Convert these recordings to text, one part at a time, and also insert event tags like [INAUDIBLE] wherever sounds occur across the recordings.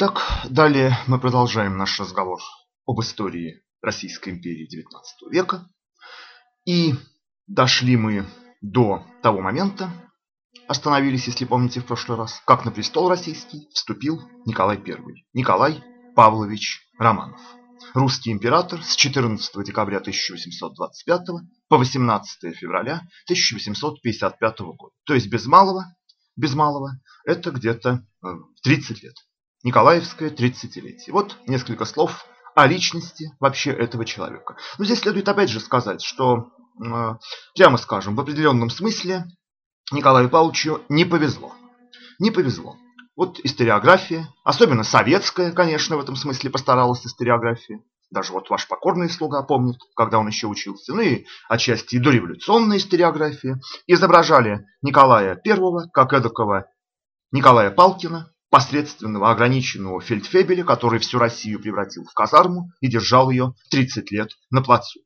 Итак, далее мы продолжаем наш разговор об истории Российской империи XIX века. И дошли мы до того момента, остановились, если помните, в прошлый раз, как на престол российский вступил Николай I, Николай Павлович Романов. Русский император с 14 декабря 1825 по 18 февраля 1855 года. То есть без малого, без малого это где-то 30 э, лет. Николаевское 30-летие. Вот несколько слов о личности вообще этого человека. Но здесь следует опять же сказать, что, прямо скажем, в определенном смысле Николаю Павловичу не повезло. Не повезло. Вот историография, особенно советская, конечно, в этом смысле постаралась историография. Даже вот ваш покорный слуга помнит, когда он еще учился. Ну и отчасти и дореволюционная историография. Изображали Николая I как эдакого Николая Палкина, посредственного ограниченного фельдфебеля, который всю Россию превратил в казарму и держал ее 30 лет на плацу.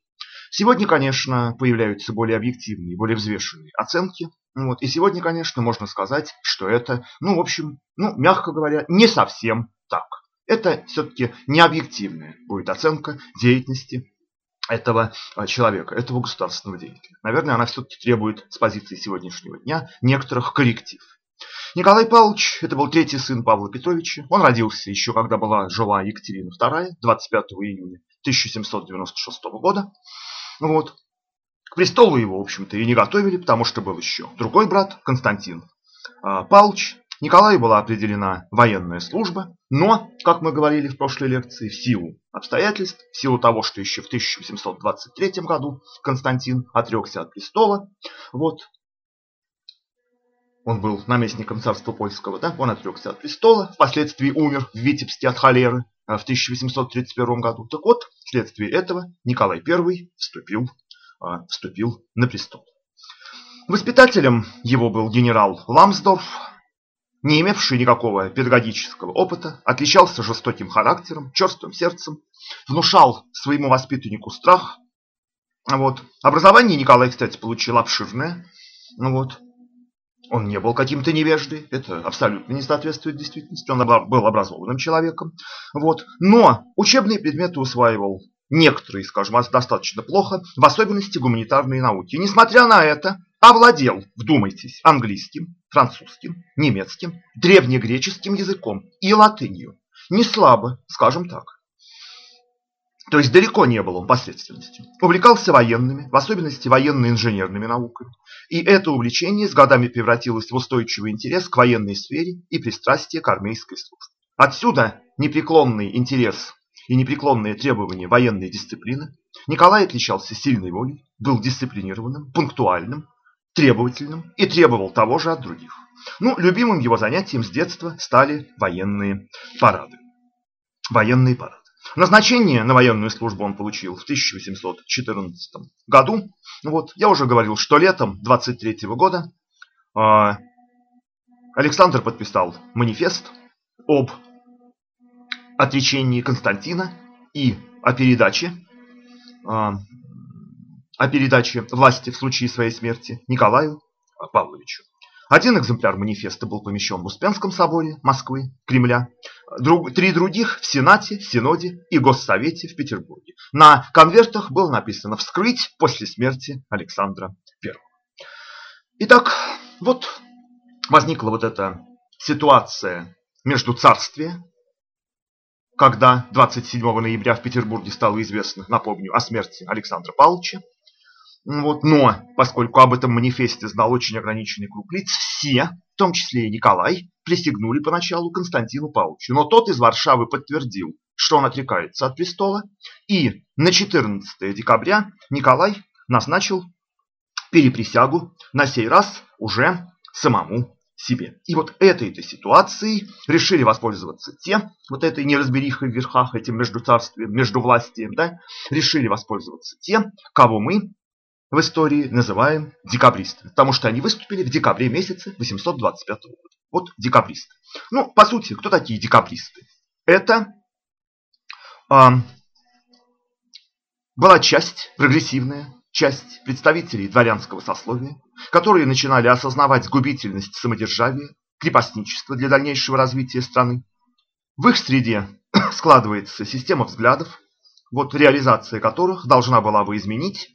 Сегодня, конечно, появляются более объективные, более взвешенные оценки. Вот. И сегодня, конечно, можно сказать, что это, ну, в общем, ну, мягко говоря, не совсем так. Это все-таки не объективная будет оценка деятельности этого а, человека, этого государственного деятеля. Наверное, она все-таки требует с позиции сегодняшнего дня некоторых корректив. Николай Павлович, это был третий сын Павла Петровича. Он родился еще когда была жила Екатерина II, 25 июня 1796 года. Вот. К престолу его, в общем-то, и не готовили, потому что был еще другой брат, Константин а, Павлович. Николаю была определена военная служба, но, как мы говорили в прошлой лекции, в силу обстоятельств, в силу того, что еще в 1823 году Константин отрекся от престола, вот, он был наместником царства польского, да? он отрекся от престола, впоследствии умер в Витебске от холеры э, в 1831 году. Так вот, вследствие этого Николай I вступил, э, вступил на престол. Воспитателем его был генерал Ламсдорф, не имевший никакого педагогического опыта, отличался жестоким характером, черствым сердцем, внушал своему воспитаннику страх. Вот. Образование Николай, кстати, получил обширное. Ну вот. Он не был каким-то невеждой, это абсолютно не соответствует действительности, он был образованным человеком. Вот. Но учебные предметы усваивал некоторые, скажем, достаточно плохо, в особенности гуманитарные науки. И несмотря на это, овладел, вдумайтесь, английским, французским, немецким, древнегреческим языком и латынью. Не слабо, скажем так. То есть далеко не был он посредственностью. Увлекался военными, в особенности военно-инженерными науками. И это увлечение с годами превратилось в устойчивый интерес к военной сфере и пристрастие к армейской службе. Отсюда непреклонный интерес и непреклонные требования военной дисциплины. Николай отличался сильной волей, был дисциплинированным, пунктуальным, требовательным и требовал того же от других. Ну, любимым его занятием с детства стали военные парады. Военные парады. Назначение на военную службу он получил в 1814 году. Вот, я уже говорил, что летом 23 года э, Александр подписал манифест об отречении Константина и о передаче, э, о передаче власти в случае своей смерти Николаю Павловичу. Один экземпляр манифеста был помещен в Успенском соборе Москвы, Кремля, друг, три других в Сенате, Синоде и Госсовете в Петербурге. На конвертах было написано «Вскрыть после смерти Александра I». Итак, вот возникла вот эта ситуация между царствием, когда 27 ноября в Петербурге стало известно, напомню, о смерти Александра Павловича, вот, но, поскольку об этом манифесте знал очень ограниченный круг лиц, все, в том числе и Николай, присягнули поначалу Константину Павловичу. Но тот из Варшавы подтвердил, что он отрекается от престола, и на 14 декабря Николай назначил переприсягу, на сей раз уже самому себе. И вот этой-то ситуацией решили воспользоваться те, вот этой неразберихой в верхах, этим между царствием, между властием, да, решили воспользоваться те, кого мы в истории называем декабристами, потому что они выступили в декабре месяце 825 года. Вот декабристы. Ну, по сути, кто такие декабристы? Это э, была часть, прогрессивная часть представителей дворянского сословия, которые начинали осознавать губительность самодержавия, крепостничества для дальнейшего развития страны. в их среде [CLEARS THROAT] складывается система взглядов, вот реализация которых должна была бы изменить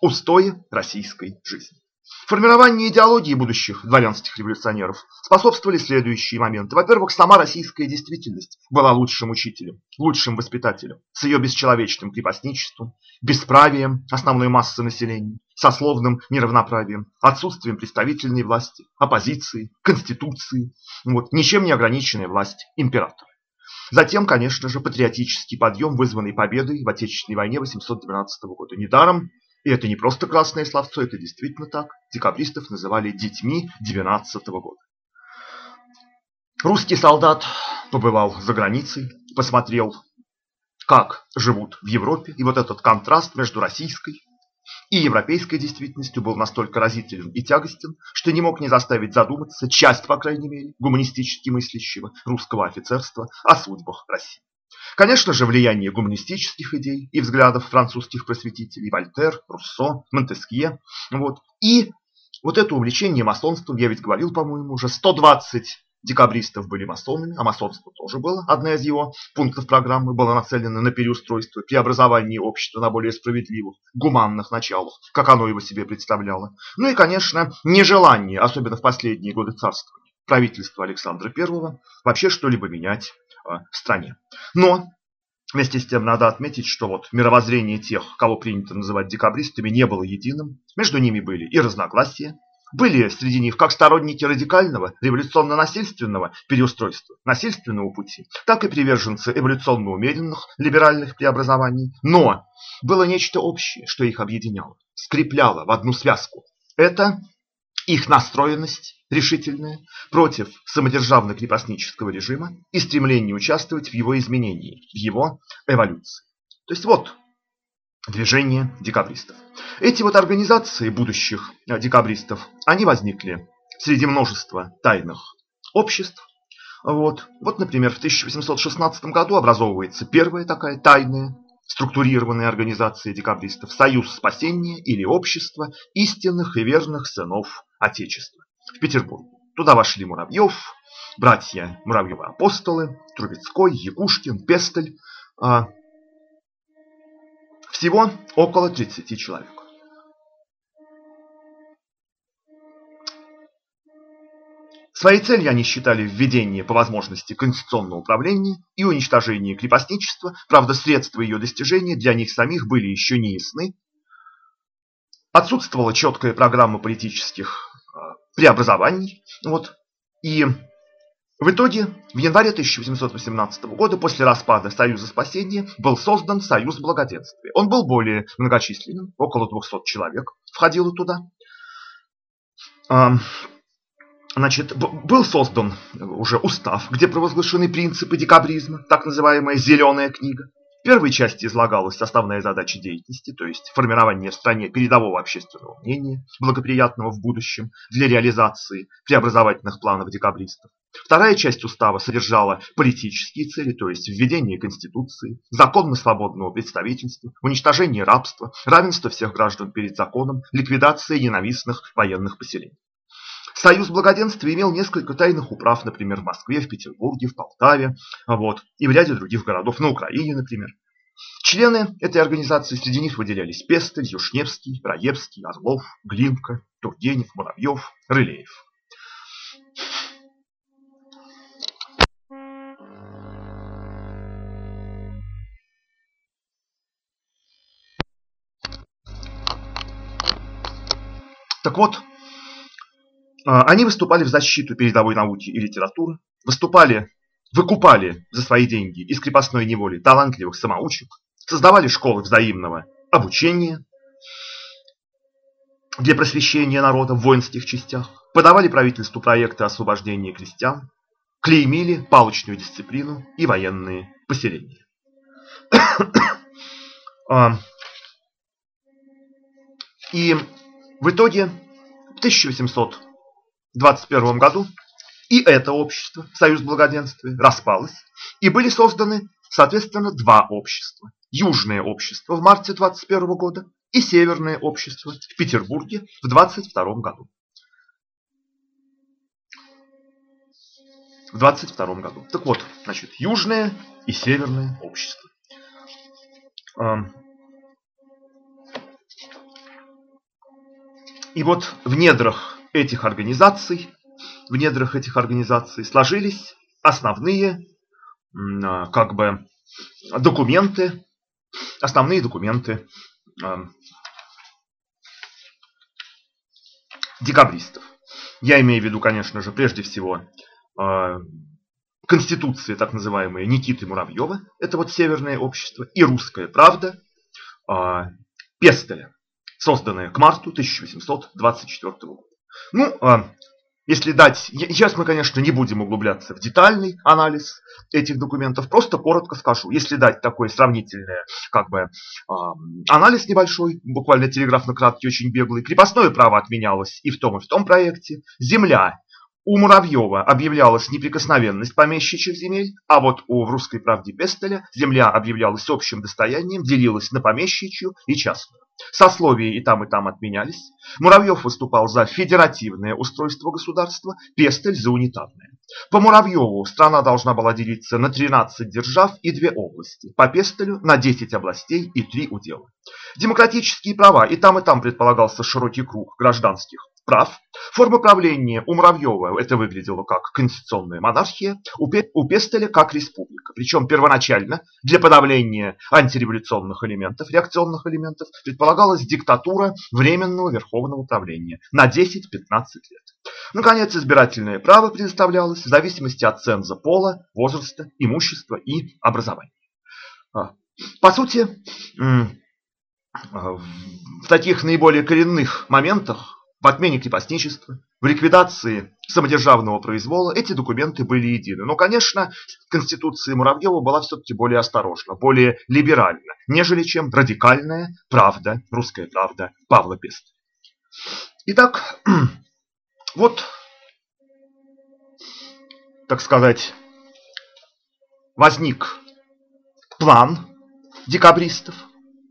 устои российской жизни. Формированию идеологии будущих дворянских революционеров способствовали следующие моменты. Во-первых, сама российская действительность была лучшим учителем, лучшим воспитателем, с ее бесчеловечным крепостничеством, бесправием основной массы населения, сословным неравноправием, отсутствием представительной власти, оппозиции, конституции, вот, ничем не ограниченная власть императора. Затем, конечно же, патриотический подъем, вызванный победой в Отечественной войне 812 года. Недаром и это не просто красное словцо, это действительно так. Декабристов называли детьми 12 -го года. Русский солдат побывал за границей, посмотрел, как живут в Европе. И вот этот контраст между российской и европейской действительностью был настолько разителен и тягостен, что не мог не заставить задуматься часть, по крайней мере, гуманистически мыслящего русского офицерства о судьбах России. Конечно же, влияние гуманистических идей и взглядов французских просветителей Вольтер, Руссо, Монтескье. Вот. И вот это увлечение масонством, я ведь говорил, по-моему, уже 120 декабристов были масонами, а масонство тоже было. Одна из его пунктов программы была нацелена на переустройство, преобразование общества на более справедливых, гуманных началах, как оно его себе представляло. Ну и, конечно, нежелание, особенно в последние годы царствования правительства Александра I, вообще что-либо менять в стране. Но Вместе с тем надо отметить, что вот мировоззрение тех, кого принято называть декабристами, не было единым. Между ними были и разногласия. Были среди них как сторонники радикального, революционно-насильственного переустройства, насильственного пути, так и приверженцы эволюционно умеренных либеральных преобразований. Но было нечто общее, что их объединяло, скрепляло в одну связку. Это их настроенность решительная против самодержавно-крепостнического режима и стремление участвовать в его изменении, в его эволюции. То есть вот движение декабристов. Эти вот организации будущих э, декабристов, они возникли среди множества тайных обществ. Вот, вот например, в 1816 году образовывается первая такая тайная структурированная организация декабристов «Союз спасения» или «Общество истинных и верных сынов Отечества» в Петербурге. Туда вошли Муравьев, братья Муравьевы-апостолы, Трубецкой, Якушкин, Пестель. Всего около 30 человек. Своей целью они считали введение по возможности конституционного управления и уничтожение крепостничества, правда средства ее достижения для них самих были еще не ясны. Отсутствовала четкая программа политических а, преобразований. Вот. И в итоге в январе 1818 года после распада Союза спасения был создан Союз благоденствия. Он был более многочисленным, около 200 человек входило туда. Значит, был создан уже устав, где провозглашены принципы декабризма, так называемая «зеленая книга». Первой части излагалась основная задача деятельности, то есть формирование в стране передового общественного мнения, благоприятного в будущем для реализации преобразовательных планов декабристов. Вторая часть устава содержала политические цели, то есть введение Конституции, законно-свободного представительства, уничтожение рабства, равенство всех граждан перед законом, ликвидация ненавистных военных поселений. Союз благоденствия имел несколько тайных управ, например, в Москве, в Петербурге, в Полтаве, вот, и в ряде других городов, на Украине, например. Члены этой организации среди них выделялись Пестель, Юшневский, Раевский, Орлов, Глинка, Тургенев, Муравьев, Рылеев. Так вот, они выступали в защиту передовой науки и литературы, выступали, выкупали за свои деньги из крепостной неволи талантливых самоучек, создавали школы взаимного обучения для просвещения народа в воинских частях, подавали правительству проекты освобождения крестьян, клеймили палочную дисциплину и военные поселения. [COUGHS] А, и в итоге в 1800 21 году и это общество, Союз Благоденствия, распалось, и были созданы, соответственно, два общества. Южное общество в марте 21 года и Северное общество в Петербурге в 22 году. в 22 году. Так вот, значит, южное и северное общество. И вот в недрах этих организаций, в недрах этих организаций сложились основные а, как бы документы, основные документы декабристов. Я имею в виду, конечно же, прежде всего а, Конституции, так называемые Никиты Муравьева, это вот Северное общество, и Русская правда а, Пестеля, созданная к марту 1824 года. Ну, а, если дать, сейчас мы, конечно, не будем углубляться в детальный анализ этих документов, просто коротко скажу. Если дать такой сравнительный как бы, анализ небольшой, буквально телеграфно-краткий, очень беглый, крепостное право отменялось и в том, и в том проекте, земля у Муравьева объявлялась неприкосновенность помещичьих земель, а вот у в русской правде Пестеля земля объявлялась общим достоянием, делилась на помещичью и частную. Сословия и там, и там отменялись. Муравьев выступал за федеративное устройство государства, Пестель за унитарное. По Муравьеву страна должна была делиться на 13 держав и две области, по Пестелю на 10 областей и 3 удела. Демократические права и там, и там предполагался широкий круг гражданских прав. Форма правления у Муравьева это выглядело как конституционная монархия, у Пестеля как республика. Причем первоначально для подавления антиреволюционных элементов, реакционных элементов, предполагалась диктатура временного верховного правления на 10-15 лет. Наконец, избирательное право предоставлялось в зависимости от ценза пола, возраста, имущества и образования. А, по сути, в таких наиболее коренных моментах в отмене крепостничества, в ликвидации самодержавного произвола эти документы были едины. Но, конечно, Конституция Муравьева была все-таки более осторожна, более либеральна, нежели чем радикальная правда, русская правда Павла Песта. Итак, [CLEARS THROAT] вот, так сказать, возник план декабристов.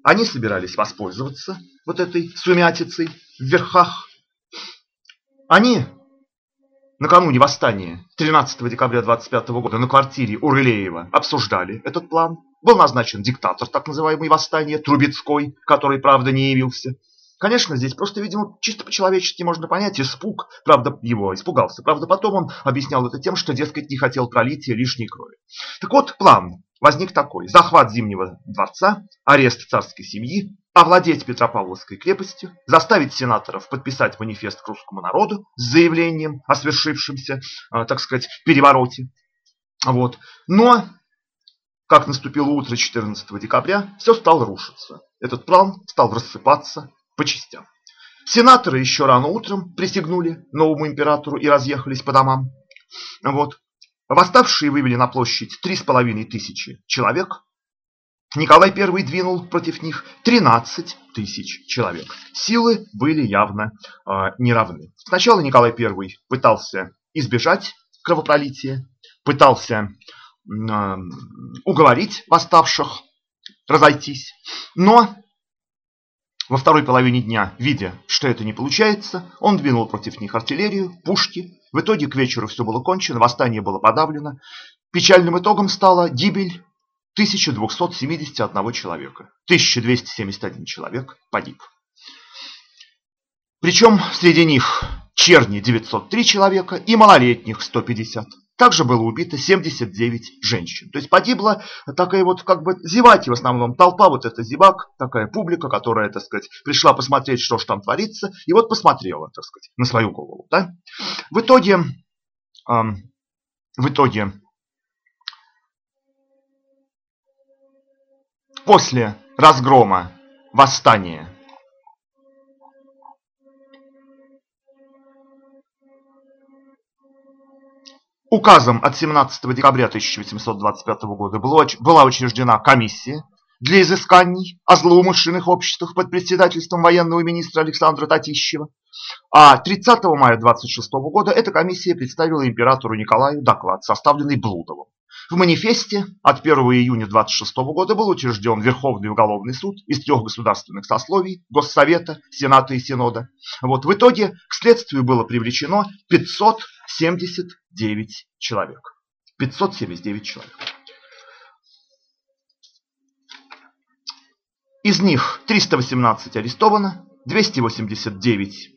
Они собирались воспользоваться вот этой сумятицей в верхах они накануне восстания 13 декабря 25 года на квартире у Рылеева обсуждали этот план. Был назначен диктатор так называемый восстания, Трубецкой, который, правда, не явился. Конечно, здесь просто, видимо, чисто по-человечески можно понять испуг. Правда, его испугался. Правда, потом он объяснял это тем, что, дескать, не хотел пролития лишней крови. Так вот, план возник такой. Захват Зимнего дворца, арест царской семьи, овладеть Петропавловской крепостью, заставить сенаторов подписать манифест к русскому народу с заявлением о свершившемся, э, так сказать, перевороте. Вот. Но, как наступило утро 14 декабря, все стало рушиться. Этот план стал рассыпаться по частям. Сенаторы еще рано утром присягнули новому императору и разъехались по домам. Вот. Восставшие вывели на площадь три с половиной тысячи человек, Николай I двинул против них 13 тысяч человек. Силы были явно э, неравны. Сначала Николай I пытался избежать кровопролития, пытался э, уговорить восставших разойтись, но во второй половине дня, видя, что это не получается, он двинул против них артиллерию, пушки. В итоге к вечеру все было кончено, восстание было подавлено. Печальным итогом стала гибель 1271 человека. 1271 человек погиб. Причем среди них черни 903 человека и малолетних 150. Также было убито 79 женщин. То есть погибла такая вот как бы зеваки в основном, толпа вот эта зевак, такая публика, которая, так сказать, пришла посмотреть, что же там творится, и вот посмотрела, так сказать, на свою голову. Да? В итоге, в итоге после разгрома восстания Указом от 17 декабря 1825 года была учреждена комиссия для изысканий о злоумышленных обществах под председательством военного министра Александра Татищева. А 30 мая 26 года эта комиссия представила императору Николаю доклад, составленный Блудовым. В манифесте от 1 июня 26 года был учрежден Верховный уголовный суд из трех государственных сословий – Госсовета, Сената и Синода. Вот, в итоге к следствию было привлечено 579 человек. 579 человек. Из них 318 арестовано, 289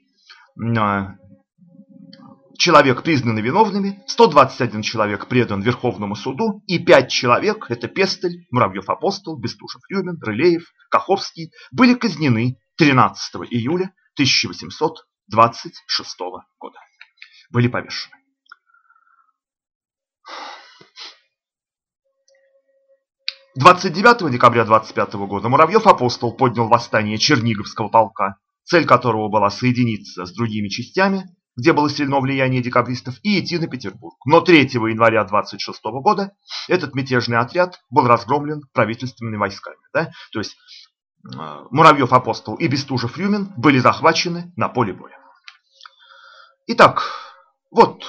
человек признаны виновными, 121 человек предан Верховному суду и 5 человек, это Пестель, Муравьев-Апостол, Бестужев, Рюмин, Рылеев, Каховский, были казнены 13 июля 1826 года. Были повешены. Двадцать девятого декабря 25 года Муравьев-Апостол поднял восстание Черниговского полка, цель которого была соединиться с другими частями где было сильно влияние декабристов, и идти на Петербург. Но 3 января 26 года этот мятежный отряд был разгромлен правительственными войсками. Да? То есть э, Муравьев Апостол и Бестужев Рюмин были захвачены на поле боя. Итак, вот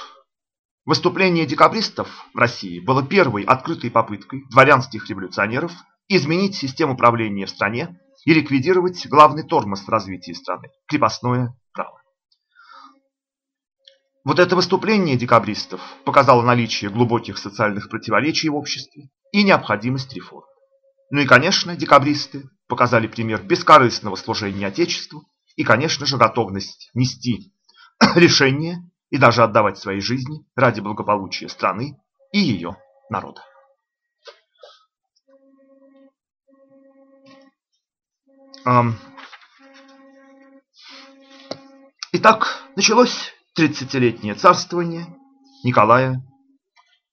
выступление декабристов в России было первой открытой попыткой дворянских революционеров изменить систему правления в стране и ликвидировать главный тормоз в развитии страны – крепостное. Вот это выступление декабристов показало наличие глубоких социальных противоречий в обществе и необходимость реформ. Ну и, конечно, декабристы показали пример бескорыстного служения Отечеству и, конечно же, готовность нести [CLEARS THROAT] решения и даже отдавать свои жизни ради благополучия страны и ее народа. Итак, началось 30-летнее царствование Николая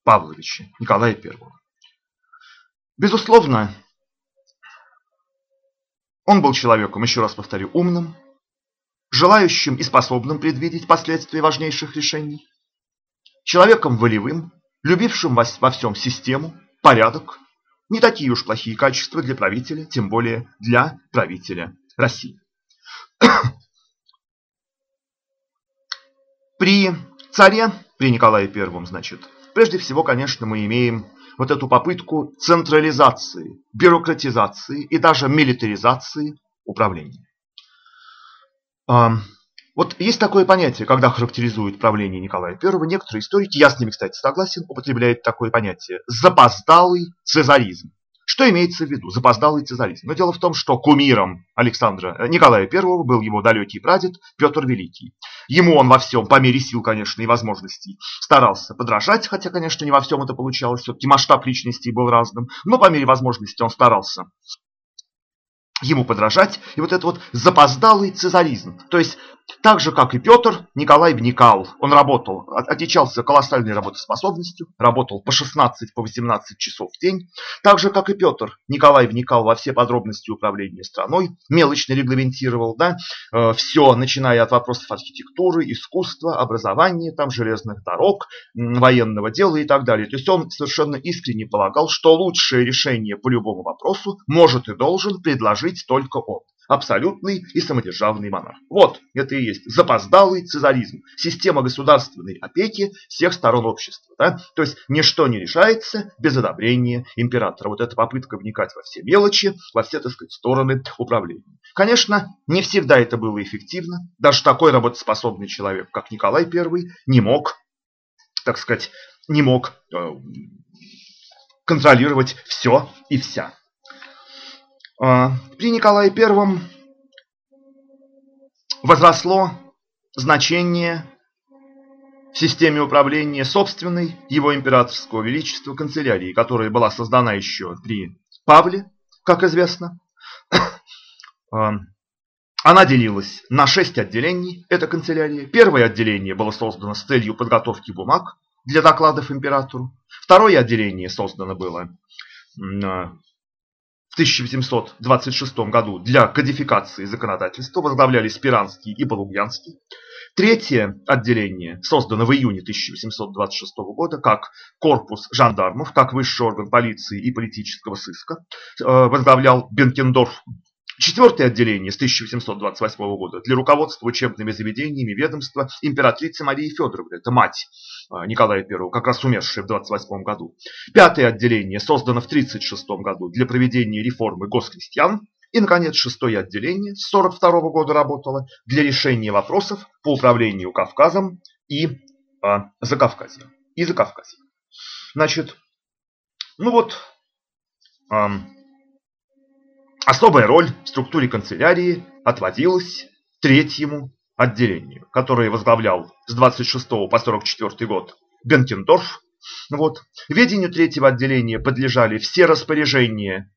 Павловича, Николая I. Безусловно, он был человеком, еще раз повторю, умным, желающим и способным предвидеть последствия важнейших решений, человеком волевым, любившим во всем систему, порядок, не такие уж плохие качества для правителя, тем более для правителя России. При царе, при Николае I, значит, прежде всего, конечно, мы имеем вот эту попытку централизации, бюрократизации и даже милитаризации управления. Вот есть такое понятие, когда характеризуют правление Николая I, некоторые историки, я с ними, кстати, согласен, употребляют такое понятие – запоздалый цезаризм. Что имеется в виду? Запоздалый цезаризм. Но дело в том, что кумиром Александра э, Николая I был его далекий прадед Петр Великий. Ему он во всем, по мере сил, конечно, и возможностей, старался подражать, хотя, конечно, не во всем это получалось, все-таки масштаб личностей был разным, но по мере возможности он старался ему подражать. И вот это вот запоздалый цезаризм. То есть так же, как и Петр, Николай вникал. Он работал, отличался колоссальной работоспособностью, работал по 16-18 по часов в день. Так же, как и Петр, Николай вникал во все подробности управления страной, мелочно регламентировал да, э, все, начиная от вопросов архитектуры, искусства, образования, там, железных дорог, военного дела и так далее. То есть он совершенно искренне полагал, что лучшее решение по любому вопросу может и должен предложить только он абсолютный и самодержавный монарх. Вот, это и есть запоздалый цезаризм, система государственной опеки всех сторон общества. Да? То есть ничто не решается без одобрения императора. Вот эта попытка вникать во все мелочи, во все, так сказать, стороны управления. Конечно, не всегда это было эффективно. Даже такой работоспособный человек, как Николай I, не мог, так сказать, не мог э, контролировать все и вся. А, при Николае I возросло значение в системе управления собственной его императорского величества канцелярии, которая была создана еще при Павле, как известно. [COUGHS] А, она делилась на шесть отделений, это канцелярия. Первое отделение было создано с целью подготовки бумаг для докладов императору. Второе отделение создано было 1826 году для кодификации законодательства возглавляли Спиранский и Балугянский. Третье отделение создано в июне 1826 года как корпус жандармов, как высший орган полиции и политического сыска. Э, возглавлял Бенкендорф Четвертое отделение с 1828 года для руководства учебными заведениями ведомства императрицы Марии Федоровны, это мать а, Николая I, как раз умершая в 28 году. Пятое отделение создано в 1936 году для проведения реформы госкрестьян. И, наконец, шестое отделение с 1942 года работало для решения вопросов по управлению Кавказом и а, Закавказьем. И Закавказьем. Значит, ну вот, Особая роль в структуре канцелярии отводилась третьему отделению, которое возглавлял с 26 по 44 год Бенкендорф. Вот. Ведению третьего отделения подлежали все распоряжения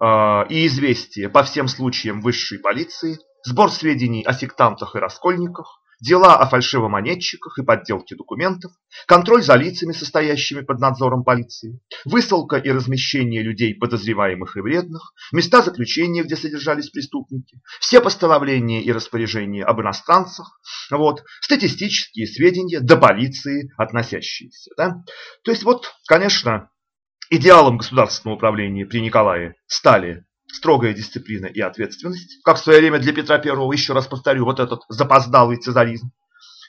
э, и известия по всем случаям высшей полиции, сбор сведений о сектантах и раскольниках, дела о фальшивомонетчиках и подделке документов, контроль за лицами, состоящими под надзором полиции, высылка и размещение людей, подозреваемых и вредных, места заключения, где содержались преступники, все постановления и распоряжения об иностранцах, вот, статистические сведения до полиции относящиеся. Да? То есть вот, конечно, идеалом государственного управления при Николае стали строгая дисциплина и ответственность, как в свое время для Петра I, еще раз повторю, вот этот запоздалый цезаризм.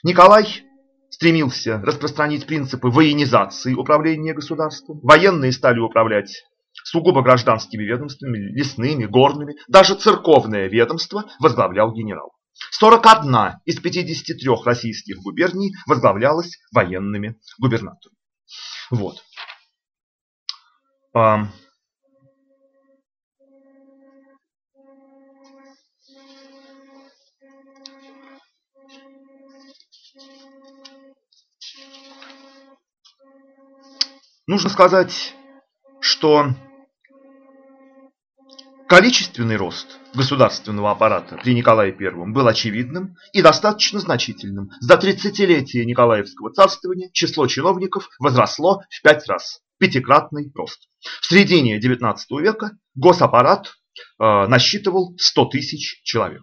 Николай стремился распространить принципы военизации управления государством. Военные стали управлять сугубо гражданскими ведомствами, лесными, горными. Даже церковное ведомство возглавлял генерал. 41 из 53 российских губерний возглавлялась военными губернаторами. Вот. Нужно сказать, что количественный рост государственного аппарата при Николае I был очевидным и достаточно значительным. За 30-летие Николаевского царствования число чиновников возросло в пять раз. Пятикратный рост. В середине XIX века госаппарат э, насчитывал 100 тысяч человек.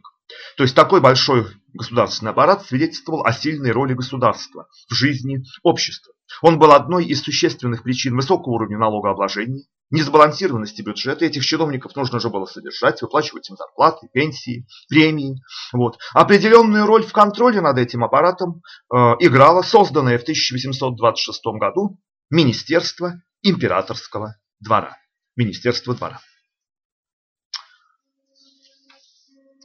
То есть такой большой государственный аппарат свидетельствовал о сильной роли государства в жизни общества. Он был одной из существенных причин высокого уровня налогообложения, несбалансированности бюджета. Этих чиновников нужно же было содержать, выплачивать им зарплаты, пенсии, премии. Вот. Определенную роль в контроле над этим аппаратом э, играло созданное в 1826 году Министерство императорского двора. Министерство двора.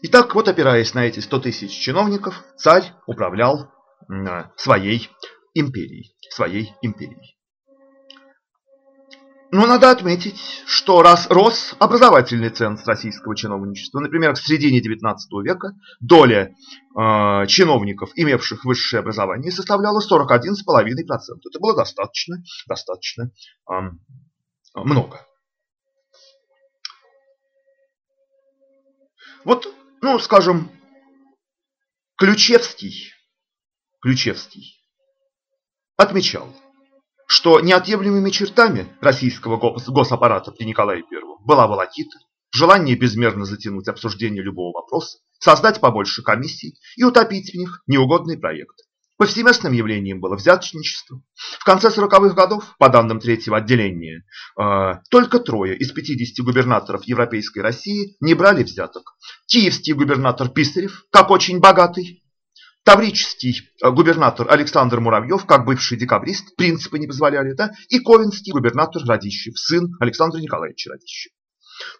Итак, вот опираясь на эти 100 тысяч чиновников, царь управлял своей империей. Своей империей. Но надо отметить, что раз рос образовательный ценз российского чиновничества, например, в середине XIX века доля э, чиновников, имевших высшее образование, составляла 41,5%. Это было достаточно, достаточно э, много. Вот ну, скажем, Ключевский, Ключевский отмечал, что неотъемлемыми чертами российского госаппарата при Николае I была волокита, желание безмерно затянуть обсуждение любого вопроса, создать побольше комиссий и утопить в них неугодный проект. Повсеместным явлением было взяточничество. В конце 40-х годов, по данным третьего отделения, э, только трое из 50 губернаторов Европейской России не брали взяток. Киевский губернатор Писарев, как очень богатый, Таврический э, губернатор Александр Муравьев, как бывший декабрист, принципы не позволяли, да, и Ковенский губернатор Радищев, сын Александра Николаевича Радищева.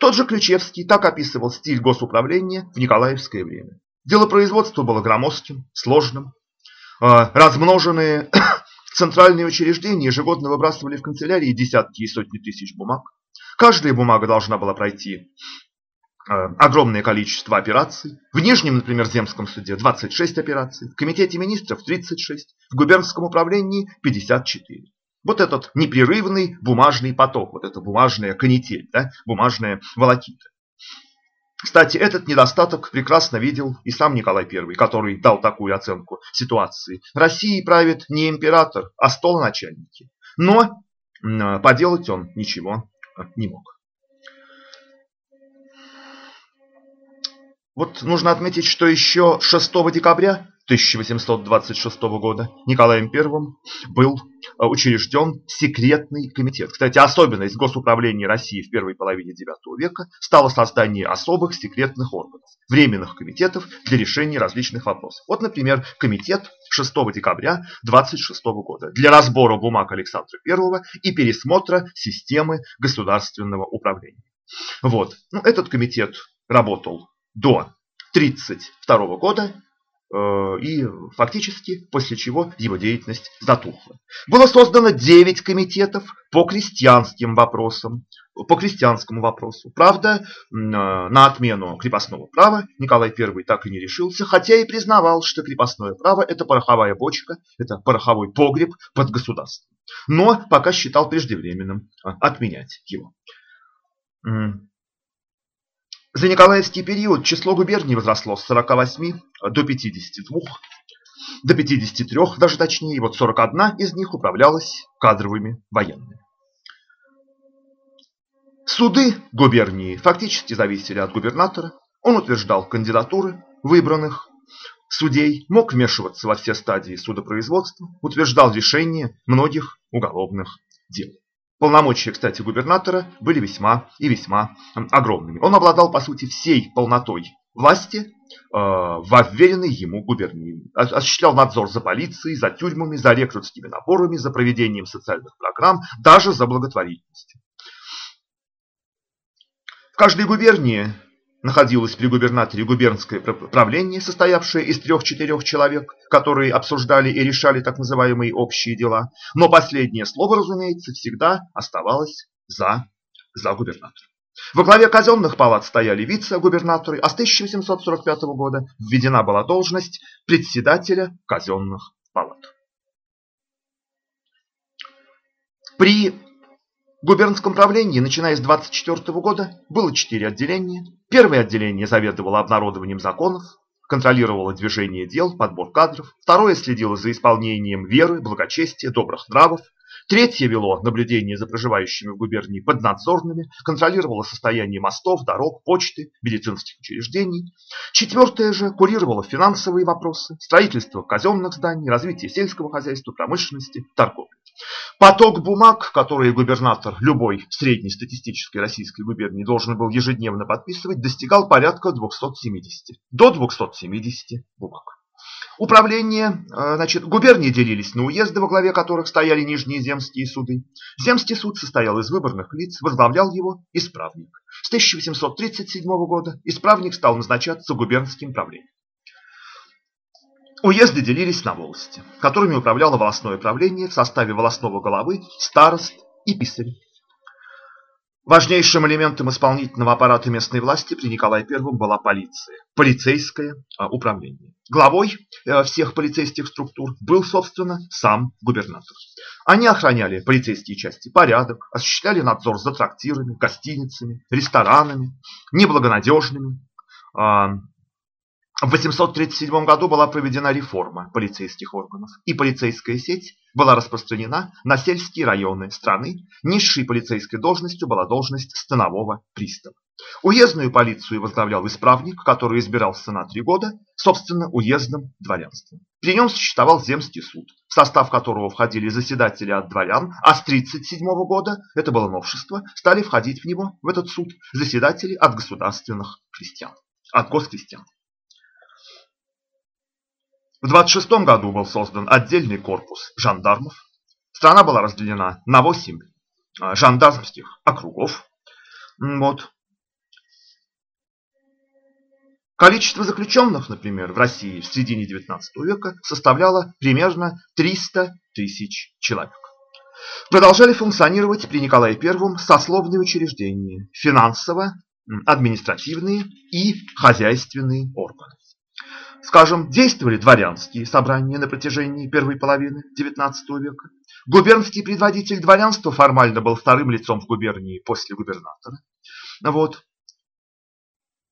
Тот же Ключевский так описывал стиль госуправления в Николаевское время. Делопроизводство было громоздким, сложным, а, размноженные [COUGHS] центральные учреждения ежегодно выбрасывали в канцелярии десятки и сотни тысяч бумаг. Каждая бумага должна была пройти огромное количество операций. В Нижнем, например, Земском суде 26 операций, в Комитете министров 36, в губернском управлении 54. Вот этот непрерывный бумажный поток, вот эта бумажная канитель, да, бумажная волокита. Кстати, этот недостаток прекрасно видел и сам Николай I, который дал такую оценку ситуации. Россией правит не император, а столоначальники. Но поделать он ничего не мог. Вот нужно отметить, что еще 6 декабря 1826 года Николаем I был э, учрежден секретный комитет. Кстати, особенность госуправления России в первой половине IX века стало создание особых секретных органов, временных комитетов для решения различных вопросов. Вот, например, комитет 6 декабря 26 года для разбора бумаг Александра I и пересмотра системы государственного управления. Вот. Ну, этот комитет работал до 1932 года Э, и фактически после чего его деятельность затухла. Было создано 9 комитетов по крестьянским вопросам, по крестьянскому вопросу. Правда, э, на отмену крепостного права Николай I так и не решился, хотя и признавал, что крепостное право – это пороховая бочка, это пороховой погреб под государством. Но пока считал преждевременным э, отменять его. За Николаевский период число губерний возросло с 48 до 52, до 53 даже точнее, вот 41 из них управлялась кадровыми военными. Суды губернии фактически зависели от губернатора. Он утверждал кандидатуры выбранных судей, мог вмешиваться во все стадии судопроизводства, утверждал решение многих уголовных дел. Полномочия, кстати, губернатора были весьма и весьма огромными. Он обладал, по сути, всей полнотой власти э, в вверенной ему губернии. Осуществлял надзор за полицией, за тюрьмами, за рекрутскими наборами, за проведением социальных программ, даже за благотворительностью. В каждой губернии находилось при губернаторе губернское правление, состоявшее из трех-четырех человек, которые обсуждали и решали так называемые общие дела. Но последнее слово, разумеется, всегда оставалось за, за губернатором. Во главе казенных палат стояли вице-губернаторы, а с 1845 года введена была должность председателя казенных палат. При в губернском правлении, начиная с 24 года, было четыре отделения. Первое отделение заведовало обнародованием законов, контролировало движение дел, подбор кадров. Второе следило за исполнением веры, благочестия, добрых нравов. Третье вело наблюдение за проживающими в губернии поднадзорными, контролировало состояние мостов, дорог, почты, медицинских учреждений. Четвертое же курировало финансовые вопросы, строительство казенных зданий, развитие сельского хозяйства, промышленности, торговли. Поток бумаг, которые губернатор любой среднестатистической российской губернии должен был ежедневно подписывать, достигал порядка 270. До 270 бумаг. Управление, э, значит, губернии делились на уезды, во главе которых стояли нижние земские суды. Земский суд состоял из выборных лиц, возглавлял его исправник. С 1837 года исправник стал назначаться губернским правлением. Уезды делились на волости, которыми управляло волостное правление в составе волостного головы, старост и писарей. Важнейшим элементом исполнительного аппарата местной власти при Николае I была полиция, полицейское а, управление. Главой э, всех полицейских структур был, собственно, сам губернатор. Они охраняли полицейские части порядок, осуществляли надзор за трактирами, гостиницами, ресторанами, неблагонадежными, а, в 837 году была проведена реформа полицейских органов, и полицейская сеть была распространена на сельские районы страны. Низшей полицейской должностью была должность станового пристава. Уездную полицию возглавлял исправник, который избирался на три года, собственно, уездным дворянством. При нем существовал земский суд, в состав которого входили заседатели от дворян, а с 1937 года, это было новшество, стали входить в него, в этот суд, заседатели от государственных крестьян, от госкрестьян. В 26 году был создан отдельный корпус жандармов. Страна была разделена на 8 а, жандармских округов. Вот. Количество заключенных, например, в России в середине 19 века составляло примерно 300 тысяч человек. Продолжали функционировать при Николае I сословные учреждения, финансово-административные и хозяйственные органы. Скажем, действовали дворянские собрания на протяжении первой половины XIX века. Губернский предводитель дворянства формально был вторым лицом в губернии после губернатора. Вот.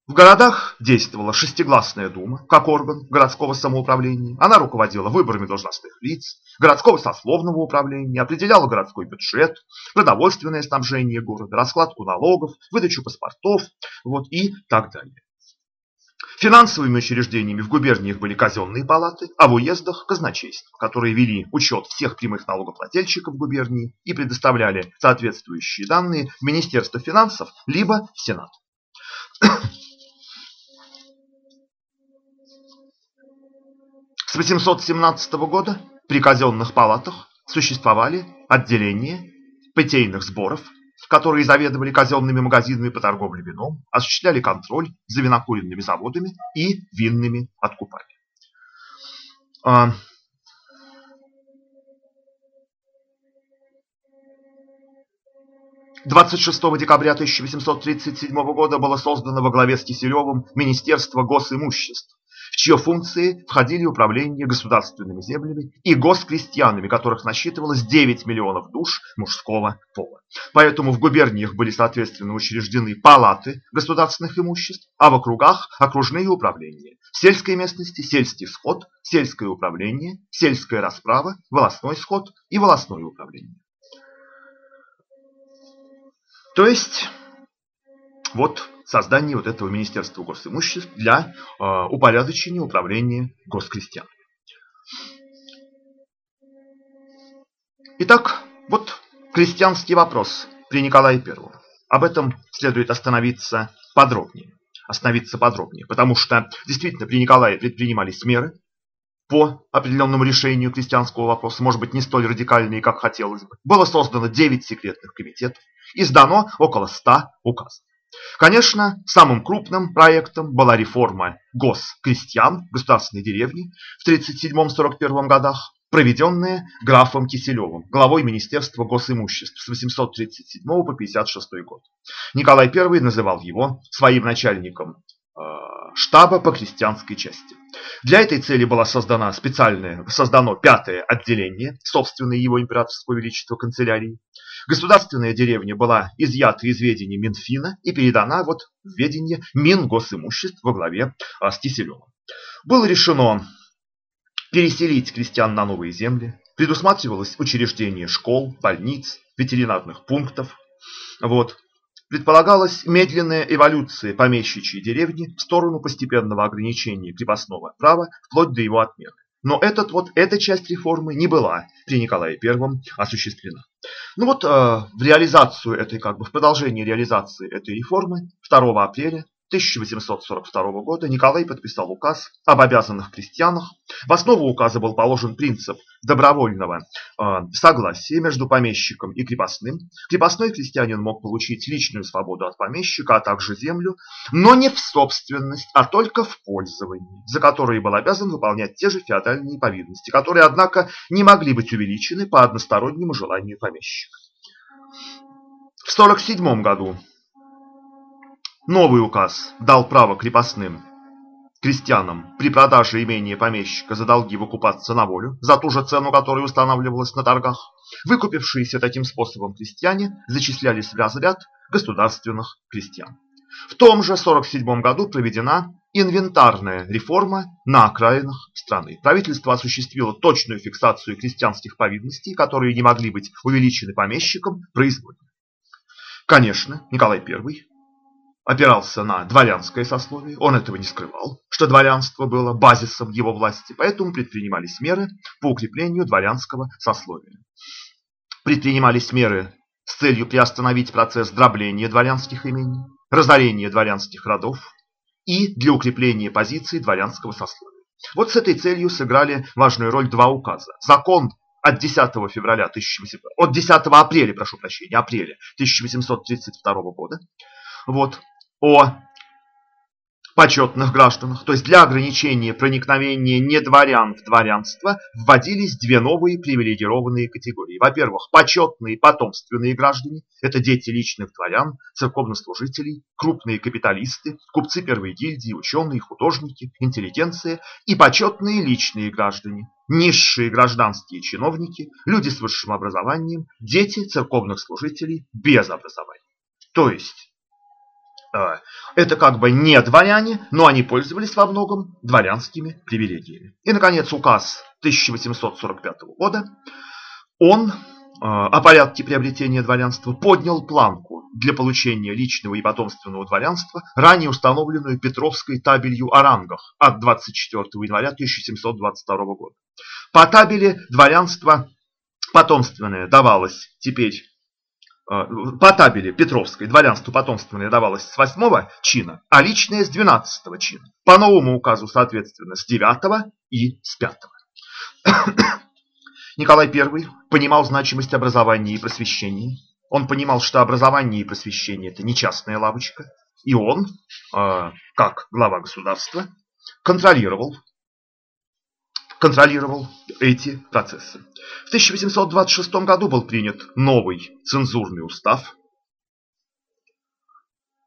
В городах действовала шестигласная дума, как орган городского самоуправления. Она руководила выборами должностных лиц, городского сословного управления, определяла городской бюджет, продовольственное снабжение города, раскладку налогов, выдачу паспортов вот, и так далее. Финансовыми учреждениями в губерниях были казенные палаты, а в уездах – казначейство, которые вели учет всех прямых налогоплательщиков губернии и предоставляли соответствующие данные в Министерство финансов либо в Сенат. С 817 года при казенных палатах существовали отделения питейных сборов, которые заведовали казенными магазинами по торговле вином, осуществляли контроль за винокуренными заводами и винными откупами. 26 а, декабря 1837 года было создано во главе с Киселевым Министерство госимуществ, в чьи функции входили управление государственными землями и госкрестьянами, которых насчитывалось 9 миллионов душ мужского пола. Поэтому в губерниях были соответственно учреждены палаты государственных имуществ, а в округах окружные управления. В сельской местности сельский сход, сельское управление, сельская расправа, волосной сход и волосное управление. То есть, вот создание вот этого Министерства госимуществ для э, упорядочения управления госкрестьян. Итак, вот крестьянский вопрос при Николае I. Об этом следует остановиться подробнее. Остановиться подробнее, потому что действительно при Николае предпринимались меры по определенному решению крестьянского вопроса, может быть не столь радикальные, как хотелось бы. Было создано 9 секретных комитетов, издано около 100 указов. Конечно, самым крупным проектом была реформа госкрестьян, государственной деревни в 1937-1941 годах, проведенная графом Киселевым, главой Министерства госимуществ с 837 по 56 год. Николай I называл его своим начальником э, штаба по крестьянской части. Для этой цели было создано специальное, создано пятое отделение, собственное его императорского величества канцелярии. Государственная деревня была изъята из ведения Минфина и передана вот в ведение Мингосимуществ во главе а, с Киселевым. Было решено переселить крестьян на новые земли. Предусматривалось учреждение школ, больниц, ветеринарных пунктов. Вот. Предполагалась медленная эволюция помещичьей деревни в сторону постепенного ограничения крепостного права вплоть до его отмены. Но этот, вот, эта часть реформы не была при Николае I осуществлена. Ну вот э, в реализацию этой, как бы в продолжении реализации этой реформы 2 апреля 1842 года Николай подписал указ об обязанных крестьянах. В основу указа был положен принцип добровольного э, согласия между помещиком и крепостным. Крепостной крестьянин мог получить личную свободу от помещика, а также землю, но не в собственность, а только в пользование, за которое был обязан выполнять те же феодальные повинности, которые, однако, не могли быть увеличены по одностороннему желанию помещика. В 1947 году Новый указ дал право крепостным крестьянам при продаже имения помещика за долги выкупаться на волю за ту же цену, которая устанавливалась на торгах. Выкупившиеся таким способом крестьяне зачислялись в разряд государственных крестьян. В том же 1947 году проведена инвентарная реформа на окраинах страны. Правительство осуществило точную фиксацию крестьянских повинностей, которые не могли быть увеличены помещиком произвольно. Конечно, Николай I опирался на дворянское сословие, он этого не скрывал, что дворянство было базисом его власти, поэтому предпринимались меры по укреплению дворянского сословия. Предпринимались меры с целью приостановить процесс дробления дворянских имений, разорения дворянских родов и для укрепления позиции дворянского сословия. Вот с этой целью сыграли важную роль два указа. Закон от 10 февраля 1800, от 10 апреля, прошу прощения, апреля 1832 года, вот, о почетных гражданах, то есть для ограничения проникновения недворян в дворянство, вводились две новые привилегированные категории. Во-первых, почетные потомственные граждане, это дети личных дворян, церковнослужителей, крупные капиталисты, купцы первой гильдии, ученые, художники, интеллигенция и почетные личные граждане, низшие гражданские чиновники, люди с высшим образованием, дети церковных служителей без образования. То есть это как бы не дворяне, но они пользовались во многом дворянскими привилегиями. И, наконец, указ 1845 года, он о порядке приобретения дворянства, поднял планку для получения личного и потомственного дворянства, ранее установленную Петровской табелью о рангах от 24 января 1722 года. По табели дворянство потомственное давалось теперь по табели Петровской дворянству потомственное давалось с 8 чина, а личное с 12 чина. По новому указу, соответственно, с 9 и с 5. [COUGHS] Николай I понимал значимость образования и просвещения. Он понимал, что образование и просвещение – это не частная лавочка. И он, э, как глава государства, контролировал, контролировал эти процессы. В 1826 году был принят новый цензурный устав,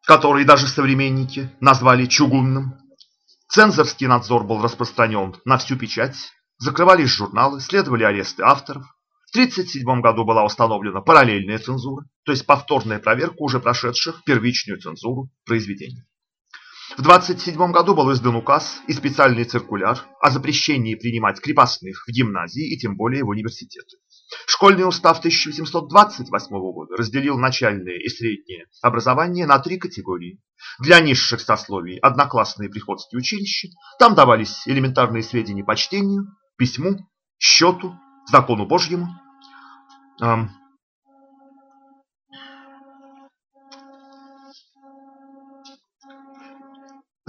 который даже современники назвали чугунным. Цензорский надзор был распространен на всю печать, Закрывались журналы, следовали аресты авторов. В 1937 году была установлена параллельная цензура, то есть повторная проверка уже прошедших первичную цензуру произведений. В 1927 году был издан указ и специальный циркуляр о запрещении принимать крепостных в гимназии и тем более в университеты. Школьный устав 1828 года разделил начальное и среднее образование на три категории. Для низших сословий – одноклассные приходские училища, там давались элементарные сведения по чтению, письму, счету, закону Божьему.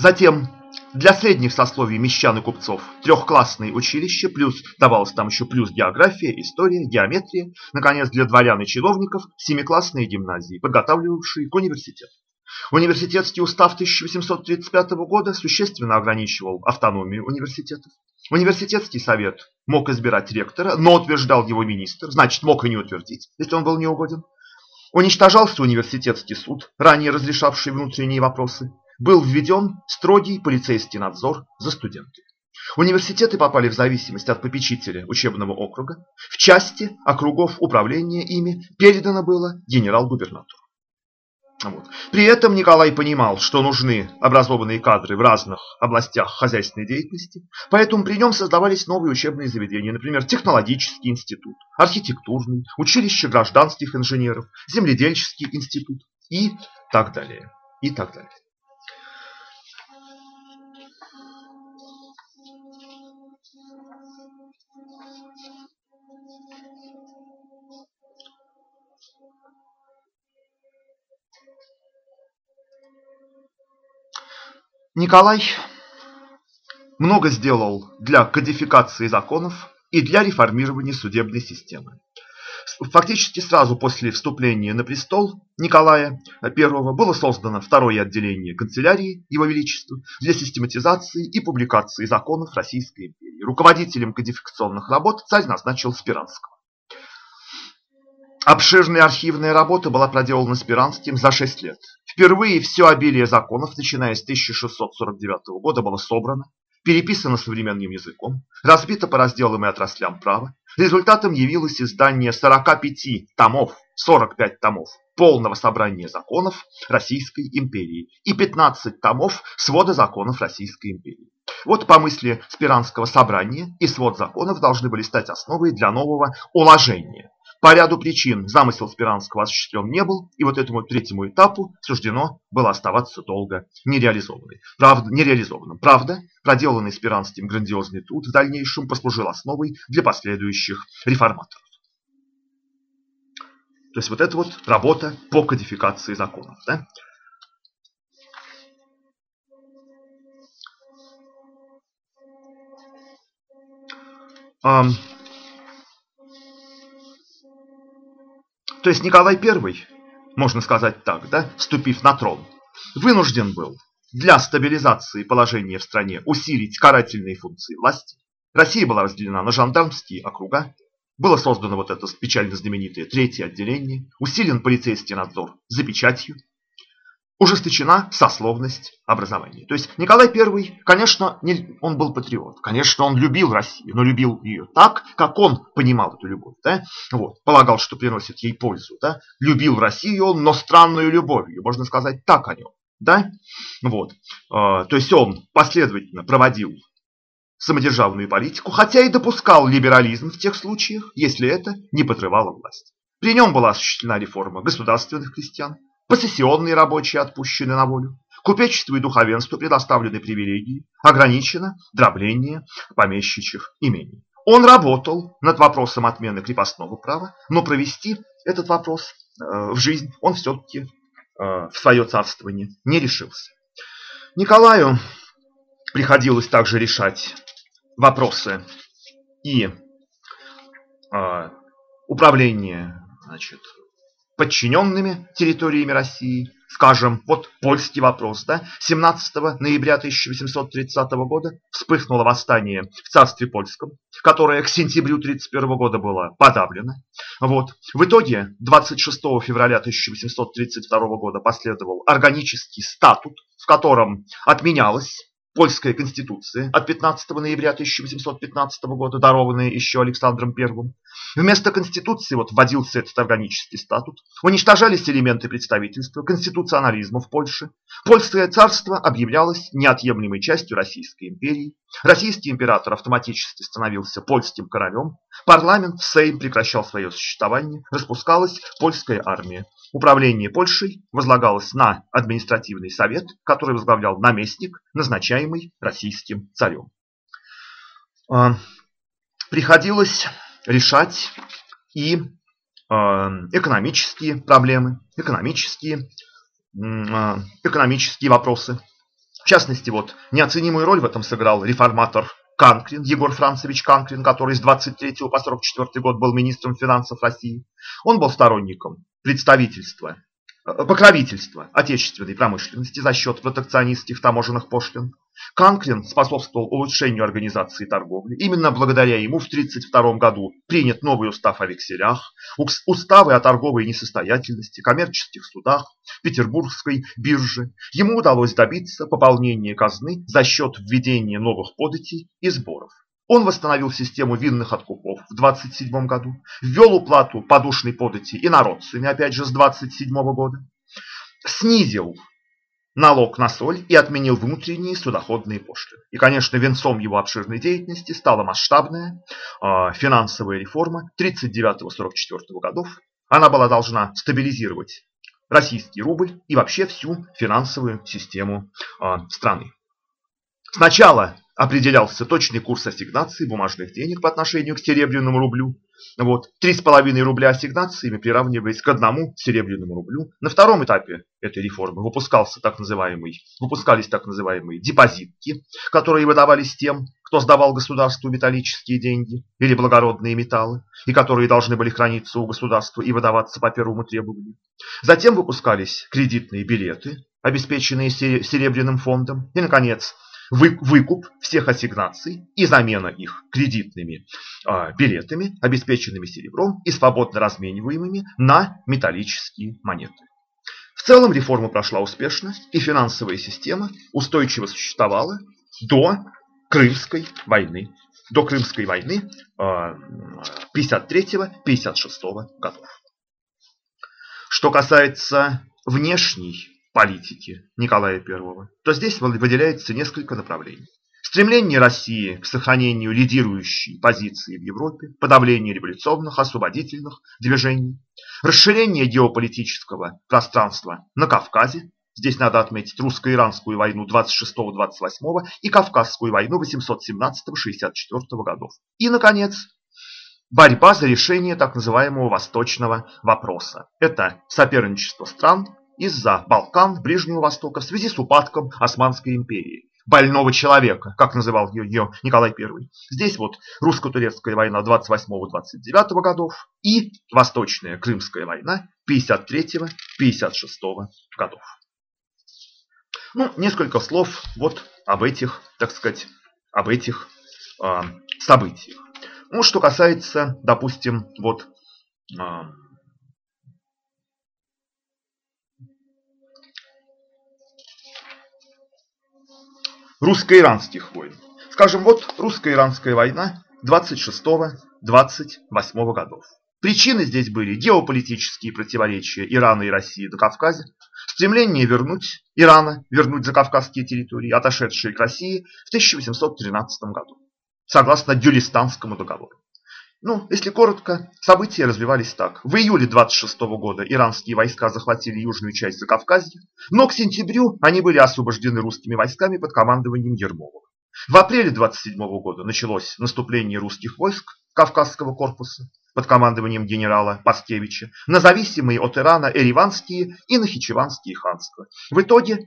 Затем для средних сословий мещан и купцов трехклассные училища, плюс давалось там еще плюс география, история, геометрия. Наконец, для дворян и чиновников семиклассные гимназии, подготавливавшие к университету. Университетский устав 1835 года существенно ограничивал автономию университетов. Университетский совет мог избирать ректора, но утверждал его министр, значит мог и не утвердить, если он был неугоден. Уничтожался университетский суд, ранее разрешавший внутренние вопросы. Был введен строгий полицейский надзор за студентами. Университеты попали в зависимость от попечителя учебного округа. В части округов управления ими передано было генерал-губернатору. Вот. При этом Николай понимал, что нужны образованные кадры в разных областях хозяйственной деятельности, поэтому при нем создавались новые учебные заведения, например, технологический институт, архитектурный, училище гражданских инженеров, земледельческий институт и так далее. И так далее. Николай много сделал для кодификации законов и для реформирования судебной системы. Фактически сразу после вступления на престол Николая I было создано второе отделение канцелярии Его Величества для систематизации и публикации законов Российской империи. Руководителем кодификационных работ царь назначил Спиранского. Обширная архивная работа была проделана Спиранским за 6 лет. Впервые все обилие законов, начиная с 1649 года, было собрано, переписано современным языком, разбито по разделам и отраслям права. Результатом явилось издание 45 томов, 45 томов полного собрания законов Российской империи и 15 томов свода законов Российской империи. Вот по мысли Спиранского собрания и свод законов должны были стать основой для нового уложения по ряду причин замысел Спиранского осуществлен не был, и вот этому третьему этапу суждено было оставаться долго нереализованным. Правда, нереализованным. Правда, проделанный Спиранским грандиозный труд в дальнейшем послужил основой для последующих реформаторов. То есть вот это вот работа по кодификации законов. Да? Um, То есть Николай I, можно сказать так, да, вступив на трон, вынужден был для стабилизации положения в стране усилить карательные функции власти. Россия была разделена на жандармские округа, было создано вот это печально знаменитое третье отделение, усилен полицейский надзор за печатью, ужесточена сословность образования. То есть Николай I, конечно, не, он был патриот, конечно, он любил Россию, но любил ее так, как он понимал эту любовь. Да? Вот, полагал, что приносит ей пользу. Да? Любил Россию он, но странную любовью, можно сказать так о нем. Да? Вот. А, то есть он последовательно проводил самодержавную политику, хотя и допускал либерализм в тех случаях, если это не подрывало власть. При нем была осуществлена реформа государственных крестьян, посессионные рабочие отпущены на волю, купечеству и духовенству предоставлены привилегии, ограничено дробление помещичьих имений. Он работал над вопросом отмены крепостного права, но провести этот вопрос э, в жизнь он все-таки э, в свое царствование не решился. Николаю приходилось также решать вопросы и э, управления значит, подчиненными территориями России, Скажем, вот польский вопрос. Да? 17 ноября 1830 года вспыхнуло восстание в царстве польском, которое к сентябрю 1931 года было подавлено. Вот. В итоге 26 февраля 1832 года последовал органический статут, в котором отменялось Польская конституция от 15 ноября 1815 года, дарованная еще Александром I. Вместо конституции вот вводился этот органический статут, уничтожались элементы представительства, конституционализма в Польше. Польское царство объявлялось неотъемлемой частью Российской империи. Российский император автоматически становился польским королем. Парламент, Сейм прекращал свое существование, распускалась польская армия. Управление Польшей возлагалось на административный совет, который возглавлял наместник, назначаемый российским царем. А, приходилось решать и а, экономические проблемы, экономические, а, экономические вопросы. В частности, вот неоценимую роль в этом сыграл реформатор Канкрин, Егор Францевич Канкрин, который с 23 по 44 год был министром финансов России. Он был сторонником представительства, э, покровительства отечественной промышленности за счет протекционистских таможенных пошлин. Канклин способствовал улучшению организации торговли. Именно благодаря ему в 1932 году принят новый устав о векселях, уставы о торговой несостоятельности, коммерческих судах, Петербургской бирже. Ему удалось добиться пополнения казны за счет введения новых податей и сборов. Он восстановил систему винных откупов в 27 году, ввел уплату подушной подати инородцами, опять же, с 27 года, снизил налог на соль и отменил внутренние судоходные пошлины. И, конечно, венцом его обширной деятельности стала масштабная э, финансовая реформа 39-44 годов. Она была должна стабилизировать российский рубль и вообще всю финансовую систему э, страны. Сначала определялся точный курс ассигнации бумажных денег по отношению к серебряному рублю. Вот, 3,5 рубля ассигнациями приравнивались к одному серебряному рублю. На втором этапе этой реформы выпускался так называемый, выпускались так называемые депозитки, которые выдавались тем, кто сдавал государству металлические деньги или благородные металлы, и которые должны были храниться у государства и выдаваться по первому требованию. Затем выпускались кредитные билеты, обеспеченные серебряным фондом. И, наконец, выкуп всех ассигнаций и замена их кредитными э, билетами, обеспеченными серебром и свободно размениваемыми на металлические монеты. В целом реформа прошла успешно, и финансовая система устойчиво существовала до Крымской войны. До Крымской войны э, 53-56 годов. Что касается внешней политики Николая I, то здесь выделяется несколько направлений. Стремление России к сохранению лидирующей позиции в Европе, подавление революционных, освободительных движений, расширение геополитического пространства на Кавказе, здесь надо отметить русско-иранскую войну 26-28 и Кавказскую войну 817-64 годов. И, наконец, борьба за решение так называемого восточного вопроса. Это соперничество стран, из-за Балкан, Ближнего Востока в связи с упадком Османской империи. Больного человека, как называл ее Николай I. Здесь вот русско-турецкая война 28-29 годов и Восточная Крымская война 53-56 годов. Ну, несколько слов вот об этих, так сказать, об этих э, событиях. Ну, что касается, допустим, вот э, русско-иранских войн. Скажем, вот русско-иранская война 26-28 годов. Причины здесь были геополитические противоречия Ирана и России на Кавказе, стремление вернуть Ирана, вернуть закавказские территории, отошедшие к России в 1813 году. согласно Дюлистанскому договору. Ну, если коротко, события развивались так. В июле 26 года иранские войска захватили южную часть Закавказья, но к сентябрю они были освобождены русскими войсками под командованием Ермолова. В апреле 27 года началось наступление русских войск Кавказского корпуса под командованием генерала Паскевича на зависимые от Ирана Эриванские и Нахичеванские ханства. В итоге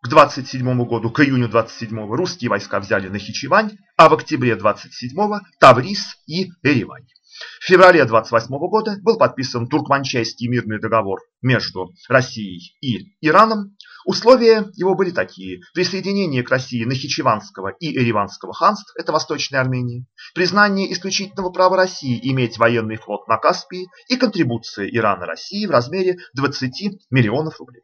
к 27 году, к июню 27 русские войска взяли Нахичевань, а в октябре 27 Таврис и Эривань. В феврале 28 года был подписан Туркманчайский мирный договор между Россией и Ираном. Условия его были такие. Присоединение к России Нахичеванского и Эриванского ханств, это Восточная Армения, признание исключительного права России иметь военный флот на Каспии и контрибуция Ирана России в размере 20 миллионов рублей.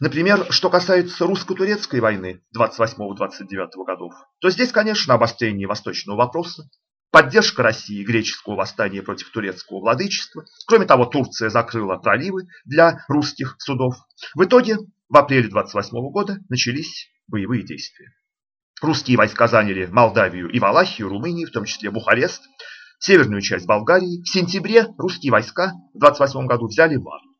Например, что касается русско-турецкой войны 28-29 годов, то здесь, конечно, обострение восточного вопроса, поддержка России греческого восстания против турецкого владычества. Кроме того, Турция закрыла проливы для русских судов. В итоге, в апреле 28 года начались боевые действия. Русские войска заняли Молдавию и Валахию, Румынию, в том числе Бухарест, северную часть Болгарии. В сентябре русские войска в 28 году взяли Варну.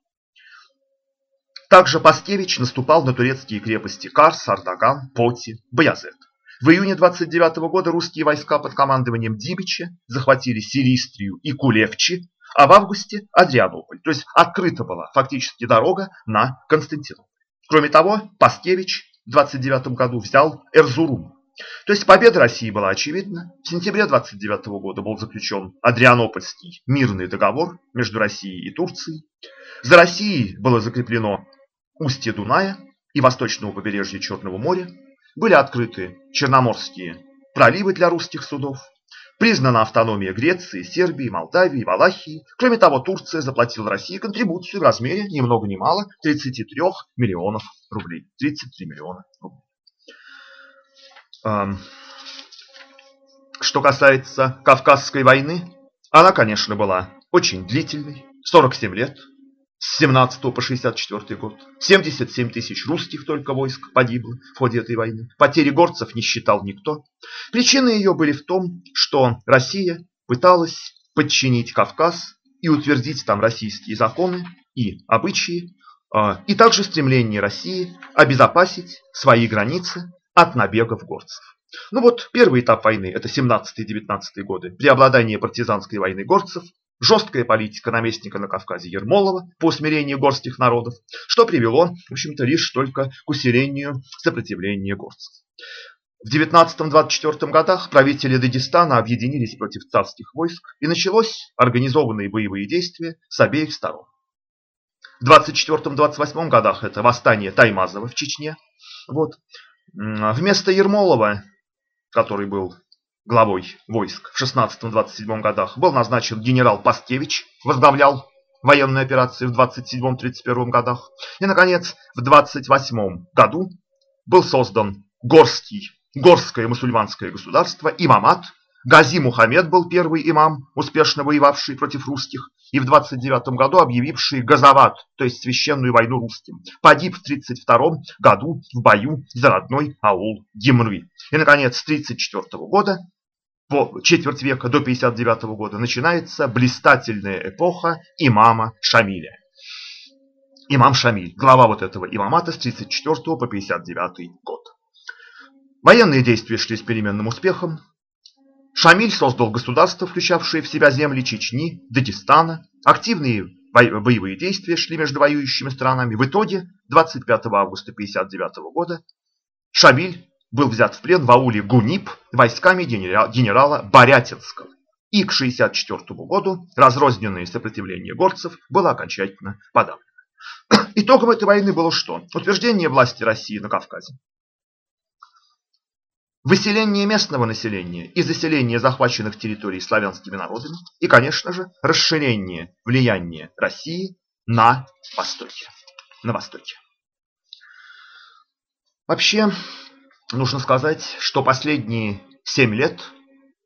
Также Паскевич наступал на турецкие крепости Карс, Ардаган, Поти, Баязет. В июне 29 года русские войска под командованием Дибича захватили Силистрию и Кулевчи, а в августе Адрианополь. То есть открыта была фактически дорога на Константинополь. Кроме того, Паскевич в 29 году взял Эрзурум. То есть победа России была очевидна. В сентябре 29 года был заключен Адрианопольский мирный договор между Россией и Турцией. За Россией было закреплено устье Дуная и восточного побережья Черного моря, были открыты черноморские проливы для русских судов, признана автономия Греции, Сербии, Молдавии, Валахии. Кроме того, Турция заплатила России контрибуцию в размере ни много ни мало 33 миллионов рублей. 33 миллиона рублей. Что касается Кавказской войны, она, конечно, была очень длительной, 47 лет, с 17 по 64 год. 77 тысяч русских только войск погибло в ходе этой войны. Потери горцев не считал никто. Причины ее были в том, что Россия пыталась подчинить Кавказ и утвердить там российские законы и обычаи, а, и также стремление России обезопасить свои границы от набегов горцев. Ну вот первый этап войны, это 17-19 годы, преобладание партизанской войны горцев, жесткая политика наместника на Кавказе Ермолова по усмирению горских народов, что привело, в общем-то, лишь только к усилению сопротивления горцев. В 19-24 годах правители Дагестана объединились против царских войск и началось организованные боевые действия с обеих сторон. В 24-28 годах это восстание Таймазова в Чечне. Вот. Вместо Ермолова, который был главой войск в 16-27 годах, был назначен генерал Паскевич, возглавлял военные операции в 27-31 годах. И, наконец, в 28 году был создан Горский, Горское мусульманское государство, имамат. Гази Мухаммед был первый имам, успешно воевавший против русских, и в 29 году объявивший газават, то есть священную войну русским. Погиб в 32 году в бою за родной аул Гимры. И, наконец, с 34 года по четверть века до 59 года начинается блистательная эпоха имама Шамиля. Имам Шамиль, глава вот этого имамата с 34 по 59 год. Военные действия шли с переменным успехом. Шамиль создал государство, включавшее в себя земли Чечни, Дагестана. Активные боевые действия шли между воюющими странами. В итоге 25 августа 59 года Шамиль был взят в плен в ауле Гунип войсками генерала Борятинского. И к 1964 году разрозненное сопротивление горцев было окончательно подавлено. [CLEARS THROAT] Итогом этой войны было что? Утверждение власти России на Кавказе. Выселение местного населения и заселение захваченных территорий славянскими народами и, конечно же, расширение влияния России на Востоке. На Востоке. Вообще, Нужно сказать, что последние 7 лет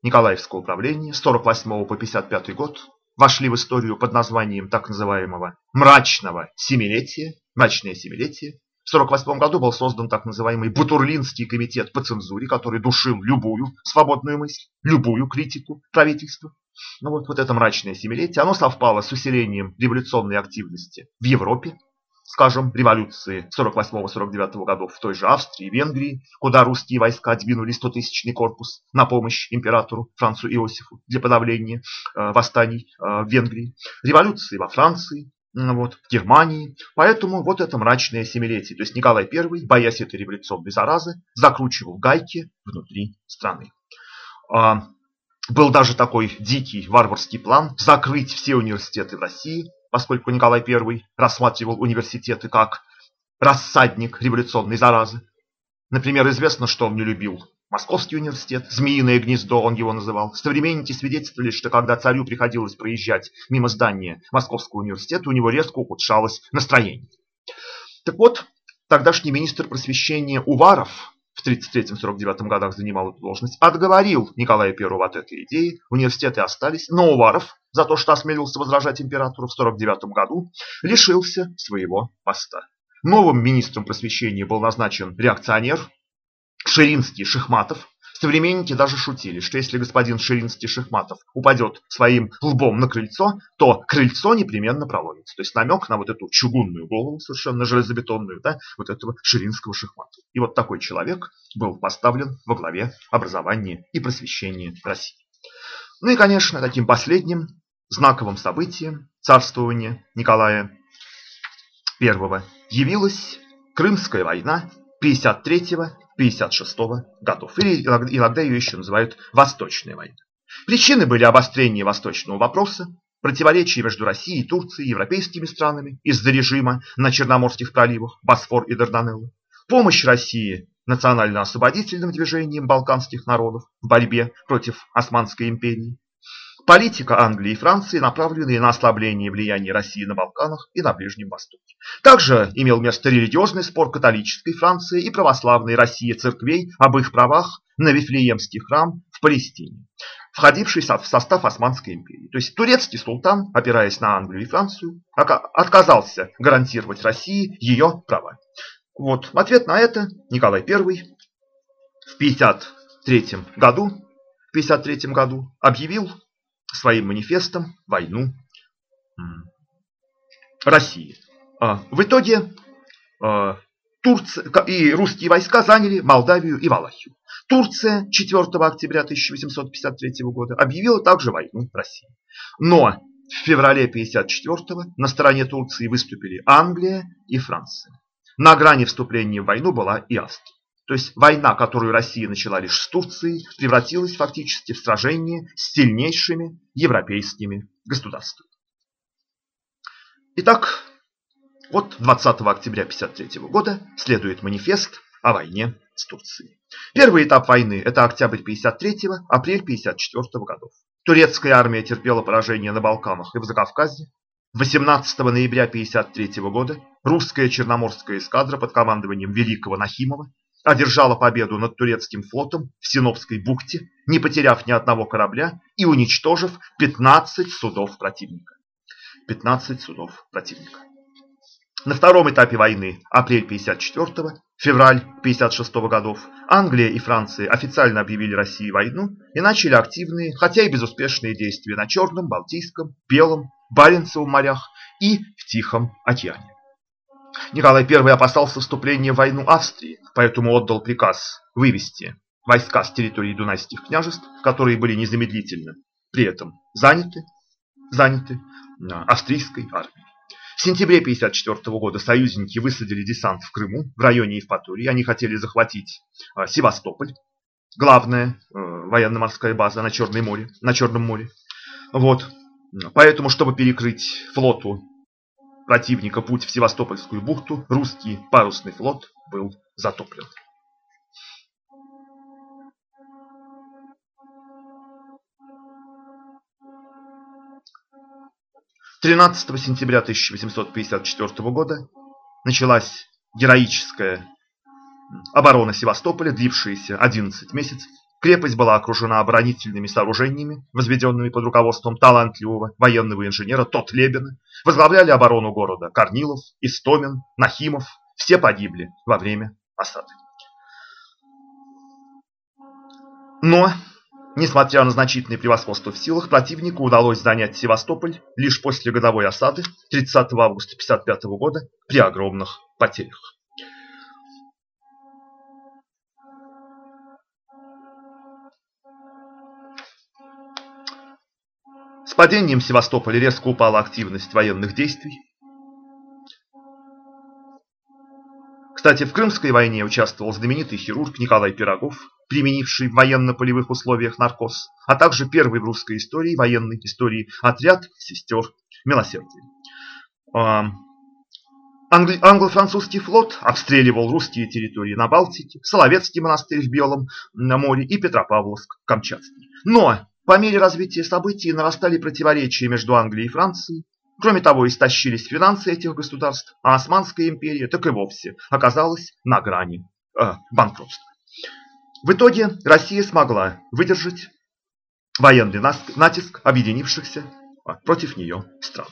Николаевского управления с 48 по 55 год вошли в историю под названием так называемого «мрачного семилетия», «мрачное семилетие», в В 1948 году был создан так называемый Бутурлинский комитет по цензуре, который душил любую свободную мысль, любую критику правительства. Ну вот, вот это мрачное семилетие, оно совпало с усилением революционной активности в Европе, скажем, революции 48-49 годов в той же Австрии и Венгрии, куда русские войска двинули 100-тысячный корпус на помощь императору Францу Иосифу для подавления э, восстаний э, в Венгрии, революции во Франции, вот, в Германии. Поэтому вот это мрачное семилетие. То есть Николай I, боясь этой революционной заразы, закручивал гайки внутри страны. А, был даже такой дикий варварский план закрыть все университеты в России, поскольку Николай I рассматривал университеты как рассадник революционной заразы. Например, известно, что он не любил Московский университет, Змеиное гнездо он его называл. Современники свидетельствовали, что когда царю приходилось проезжать мимо здания Московского университета, у него резко ухудшалось настроение. Так вот, тогдашний министр просвещения Уваров в 1933-1949 годах занимал эту должность, отговорил Николая I от этой идеи. Университеты остались, но Уваров за то, что осмелился возражать императору в 1949 году, лишился своего поста. Новым министром просвещения был назначен реакционер Ширинский Шихматов. Современники даже шутили, что если господин Ширинский Шихматов упадет своим лбом на крыльцо, то крыльцо непременно проломится. То есть намек на вот эту чугунную голову, совершенно железобетонную, да, вот этого Ширинского Шихматова. И вот такой человек был поставлен во главе образования и просвещения России. Ну и, конечно, таким последним знаковым событием царствования Николая I явилась Крымская война 53-56 годов, или иногда ее еще называют Восточная война. Причины были обострение восточного вопроса, противоречия между Россией, Турцией и европейскими странами из-за режима на Черноморских проливах Босфор и Дарданеллы, помощь России национально-освободительным движениям балканских народов в борьбе против Османской империи, Политика Англии и Франции, направленная на ослабление влияния России на Балканах и на Ближнем Востоке. Также имел место религиозный спор католической Франции и православной России церквей об их правах на Вифлеемский храм в Палестине, входивший в состав Османской империи. То есть турецкий султан, опираясь на Англию и Францию, отказался гарантировать России ее права. Вот, в ответ на это Николай I в 1953 году, в 53 году объявил своим манифестом войну России. А, в итоге а, Турция и русские войска заняли Молдавию и Валахию. Турция 4 октября 1853 года объявила также войну России. Но в феврале 1954 на стороне Турции выступили Англия и Франция. На грани вступления в войну была и Австрия. То есть война, которую Россия начала лишь с Турцией, превратилась фактически в сражение с сильнейшими европейскими государствами. Итак, вот 20 октября 1953 года следует манифест о войне с Турцией. Первый этап войны – это октябрь 1953, апрель 1954 годов. Турецкая армия терпела поражение на Балканах и в Закавказье. 18 ноября 1953 года русская черноморская эскадра под командованием Великого Нахимова одержала победу над турецким флотом в Синопской бухте, не потеряв ни одного корабля и уничтожив 15 судов противника. 15 судов противника. На втором этапе войны, апрель 54 февраль 56 годов, Англия и Франция официально объявили России войну и начали активные, хотя и безуспешные действия на Черном, Балтийском, Белом, Баренцевом морях и в Тихом океане. Николай I опасался вступления в войну Австрии, поэтому отдал приказ вывести войска с территории Дунайских княжеств, которые были незамедлительно при этом заняты, заняты австрийской армией. В сентябре 1954 года союзники высадили десант в Крыму, в районе Евпатории. Они хотели захватить а, Севастополь, главная э, военно-морская база на, Черном море, на Черном море. Вот. Поэтому, чтобы перекрыть флоту противника путь в Севастопольскую бухту, русский парусный флот был затоплен. 13 сентября 1854 года началась героическая оборона Севастополя, длившаяся 11 месяцев. Крепость была окружена оборонительными сооружениями, возведенными под руководством талантливого военного инженера Тот Лебена. Возглавляли оборону города Корнилов, Истомин, Нахимов, все погибли во время осады. Но, несмотря на значительное превосходство в силах, противнику удалось занять Севастополь лишь после годовой осады 30 августа 1955 года при огромных потерях. С падением Севастополя резко упала активность военных действий. Кстати, в Крымской войне участвовал знаменитый хирург Николай Пирогов, применивший в военно-полевых условиях наркоз, а также первый в русской истории, военной истории, отряд сестер милосердия. Англо-французский флот обстреливал русские территории на Балтике, Соловецкий монастырь в Белом на море и Петропавловск, Камчатский. Но по мере развития событий нарастали противоречия между Англией и Францией. Кроме того, истощились финансы этих государств, а Османская империя так и вовсе оказалась на грани э, банкротства. В итоге Россия смогла выдержать военный натиск объединившихся а, против нее стран.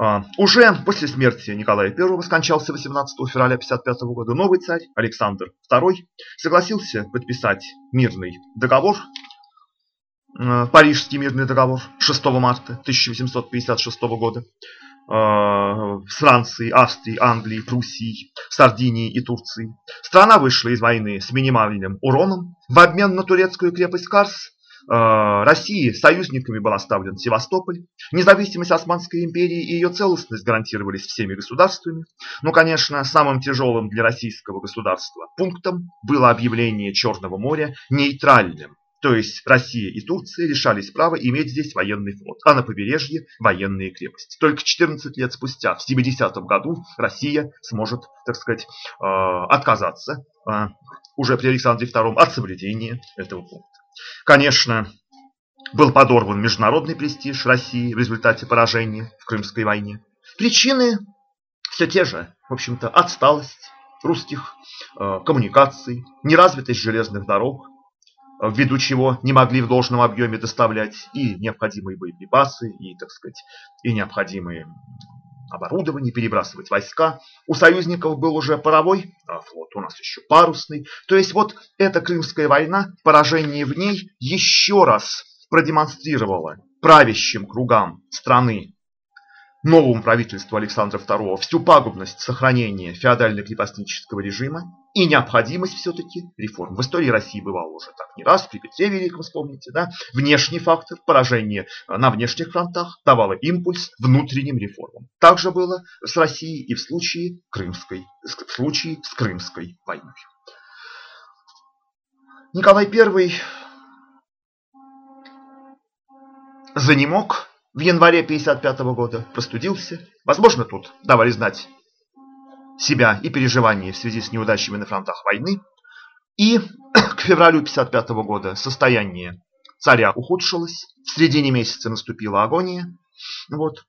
А, уже после смерти Николая I скончался 18 февраля 1955 года новый царь Александр II согласился подписать мирный договор, Парижский мирный договор 6 марта 1856 года, Э, с Францией, Австрией, Англией, Пруссией, Сардинией и Турцией. Страна вышла из войны с минимальным уроном. В обмен на турецкую крепость Карс э, России союзниками был оставлен Севастополь. Независимость Османской империи и ее целостность гарантировались всеми государствами. Но, конечно, самым тяжелым для российского государства пунктом было объявление Черного моря нейтральным то есть Россия и Турция лишались права иметь здесь военный флот, а на побережье военные крепости. Только 14 лет спустя, в 70-м году, Россия сможет, так сказать, э, отказаться э, уже при Александре II от соблюдения этого пункта. Конечно, был подорван международный престиж России в результате поражения в Крымской войне. Причины все те же, в общем-то, отсталость русских э, коммуникаций, неразвитость железных дорог, ввиду чего не могли в должном объеме доставлять и необходимые боеприпасы, и, так сказать, и необходимые оборудование, перебрасывать войска. У союзников был уже паровой а флот, у нас еще парусный. То есть вот эта Крымская война, поражение в ней еще раз продемонстрировала правящим кругам страны новому правительству Александра II всю пагубность сохранения феодально-крепостнического режима и необходимость все-таки реформ. В истории России бывало уже так не раз, при Петре Великом, вспомните, да? внешний фактор, поражение на внешних фронтах давало импульс внутренним реформам. Так же было с Россией и в случае, Крымской, в случае с Крымской войной. Николай I занемог в январе 1955 года простудился. Возможно, тут давали знать себя и переживания в связи с неудачами на фронтах войны. И [CLEARS THROAT] к февралю 1955 года состояние царя ухудшилось. В середине месяца наступила агония. Вот.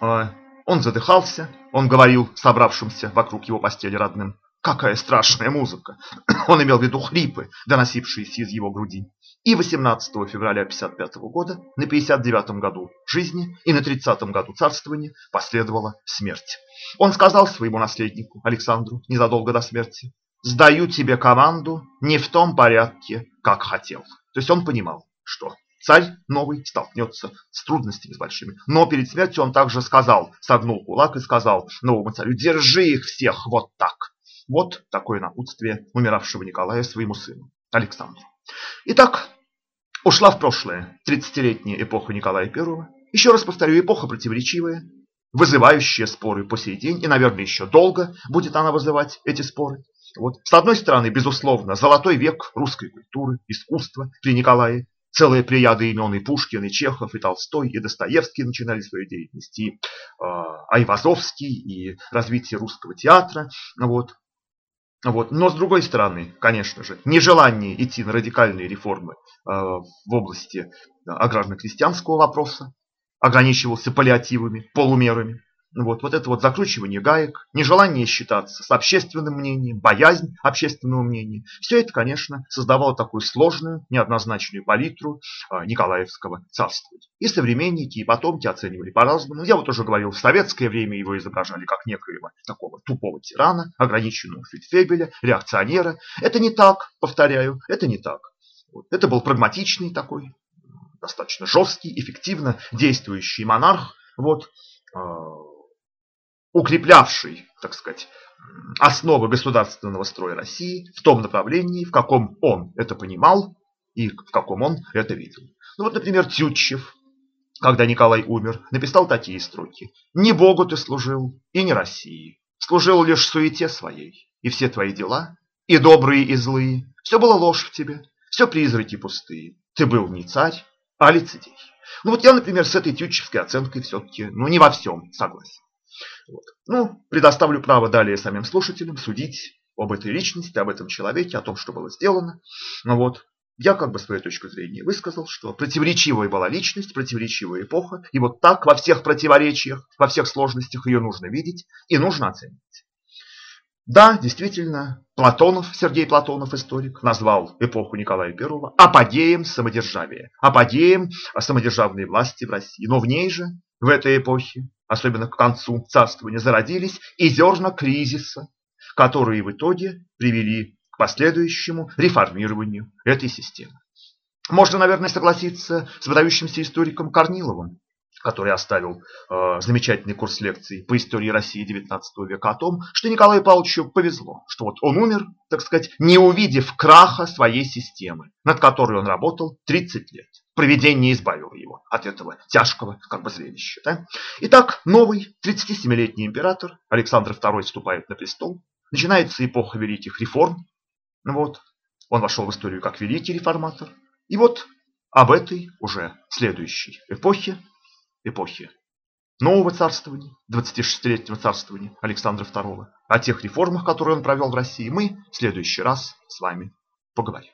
А, он задыхался, он говорил собравшимся вокруг его постели родным. Какая страшная музыка! [CLEARS THROAT] Он имел в виду хрипы, доносившиеся из его груди. И 18 февраля 1955 года, на 59 году жизни и на 30 году царствования, последовала смерть. Он сказал своему наследнику Александру незадолго до смерти, «Сдаю тебе команду не в том порядке, как хотел». То есть он понимал, что царь новый столкнется с трудностями с большими. Но перед смертью он также сказал, согнул кулак и сказал новому царю, «Держи их всех вот так». Вот такое напутствие умиравшего Николая своему сыну Александру. Итак, ушла в прошлое 30-летняя эпоха Николая I. Еще раз повторю, эпоха противоречивая, вызывающая споры по сей день, и, наверное, еще долго будет она вызывать эти споры. Вот. С одной стороны, безусловно, золотой век русской культуры, искусства при Николае. Целая плеяда имен и Пушкин, и Чехов, и Толстой, и Достоевский начинали свою деятельность, и э, Айвазовский, и развитие русского театра. Вот. Вот. Но с другой стороны, конечно же, нежелание идти на радикальные реформы э, в области аграрно-крестьянского вопроса ограничивался паллиативами, полумерами. Вот, вот это вот закручивание гаек, нежелание считаться с общественным мнением, боязнь общественного мнения, все это, конечно, создавало такую сложную, неоднозначную палитру а, Николаевского царства. И современники, и потомки оценивали по-разному. Я вот уже говорил, в советское время его изображали как некоего такого тупого тирана, ограниченного фельдфебеля, реакционера. Это не так, повторяю, это не так. Вот. Это был прагматичный такой, достаточно жесткий, эффективно действующий монарх, вот, э, укреплявший, так сказать, основы государственного строя России в том направлении, в каком он это понимал и в каком он это видел. Ну вот, например, Тютчев, когда Николай умер, написал такие строки. «Не Богу ты служил, и не России. Служил лишь суете своей, и все твои дела, и добрые, и злые, все было ложь в тебе, все призраки пустые. Ты был не царь, а лицедей. Ну вот я, например, с этой тютчевской оценкой все-таки ну, не во всем согласен. Вот. Ну, предоставлю право далее самим слушателям судить об этой личности, об этом человеке, о том, что было сделано. Ну вот, я как бы свою точку зрения высказал, что противоречивая была личность, противоречивая эпоха, и вот так во всех противоречиях, во всех сложностях ее нужно видеть и нужно оценивать. Да, действительно, Платонов, Сергей Платонов, историк, назвал эпоху Николая I апогеем самодержавия, апогеем самодержавной власти в России. Но в ней же, в этой эпохе, особенно к концу царствования, зародились и зерна кризиса, которые в итоге привели к последующему реформированию этой системы. Можно, наверное, согласиться с выдающимся историком Корниловым, который оставил э, замечательный курс лекций по истории России XIX века о том, что Николаю Павловичу повезло, что вот он умер, так сказать, не увидев краха своей системы, над которой он работал 30 лет. Проведение избавило его от этого тяжкого как бы зрелища. Да? Итак, новый 37-летний император Александр II вступает на престол. Начинается эпоха великих реформ. Вот. Он вошел в историю как великий реформатор. И вот об этой уже следующей эпохе эпохи нового царствования, 26-летнего царствования Александра II, о тех реформах, которые он провел в России, мы в следующий раз с вами поговорим.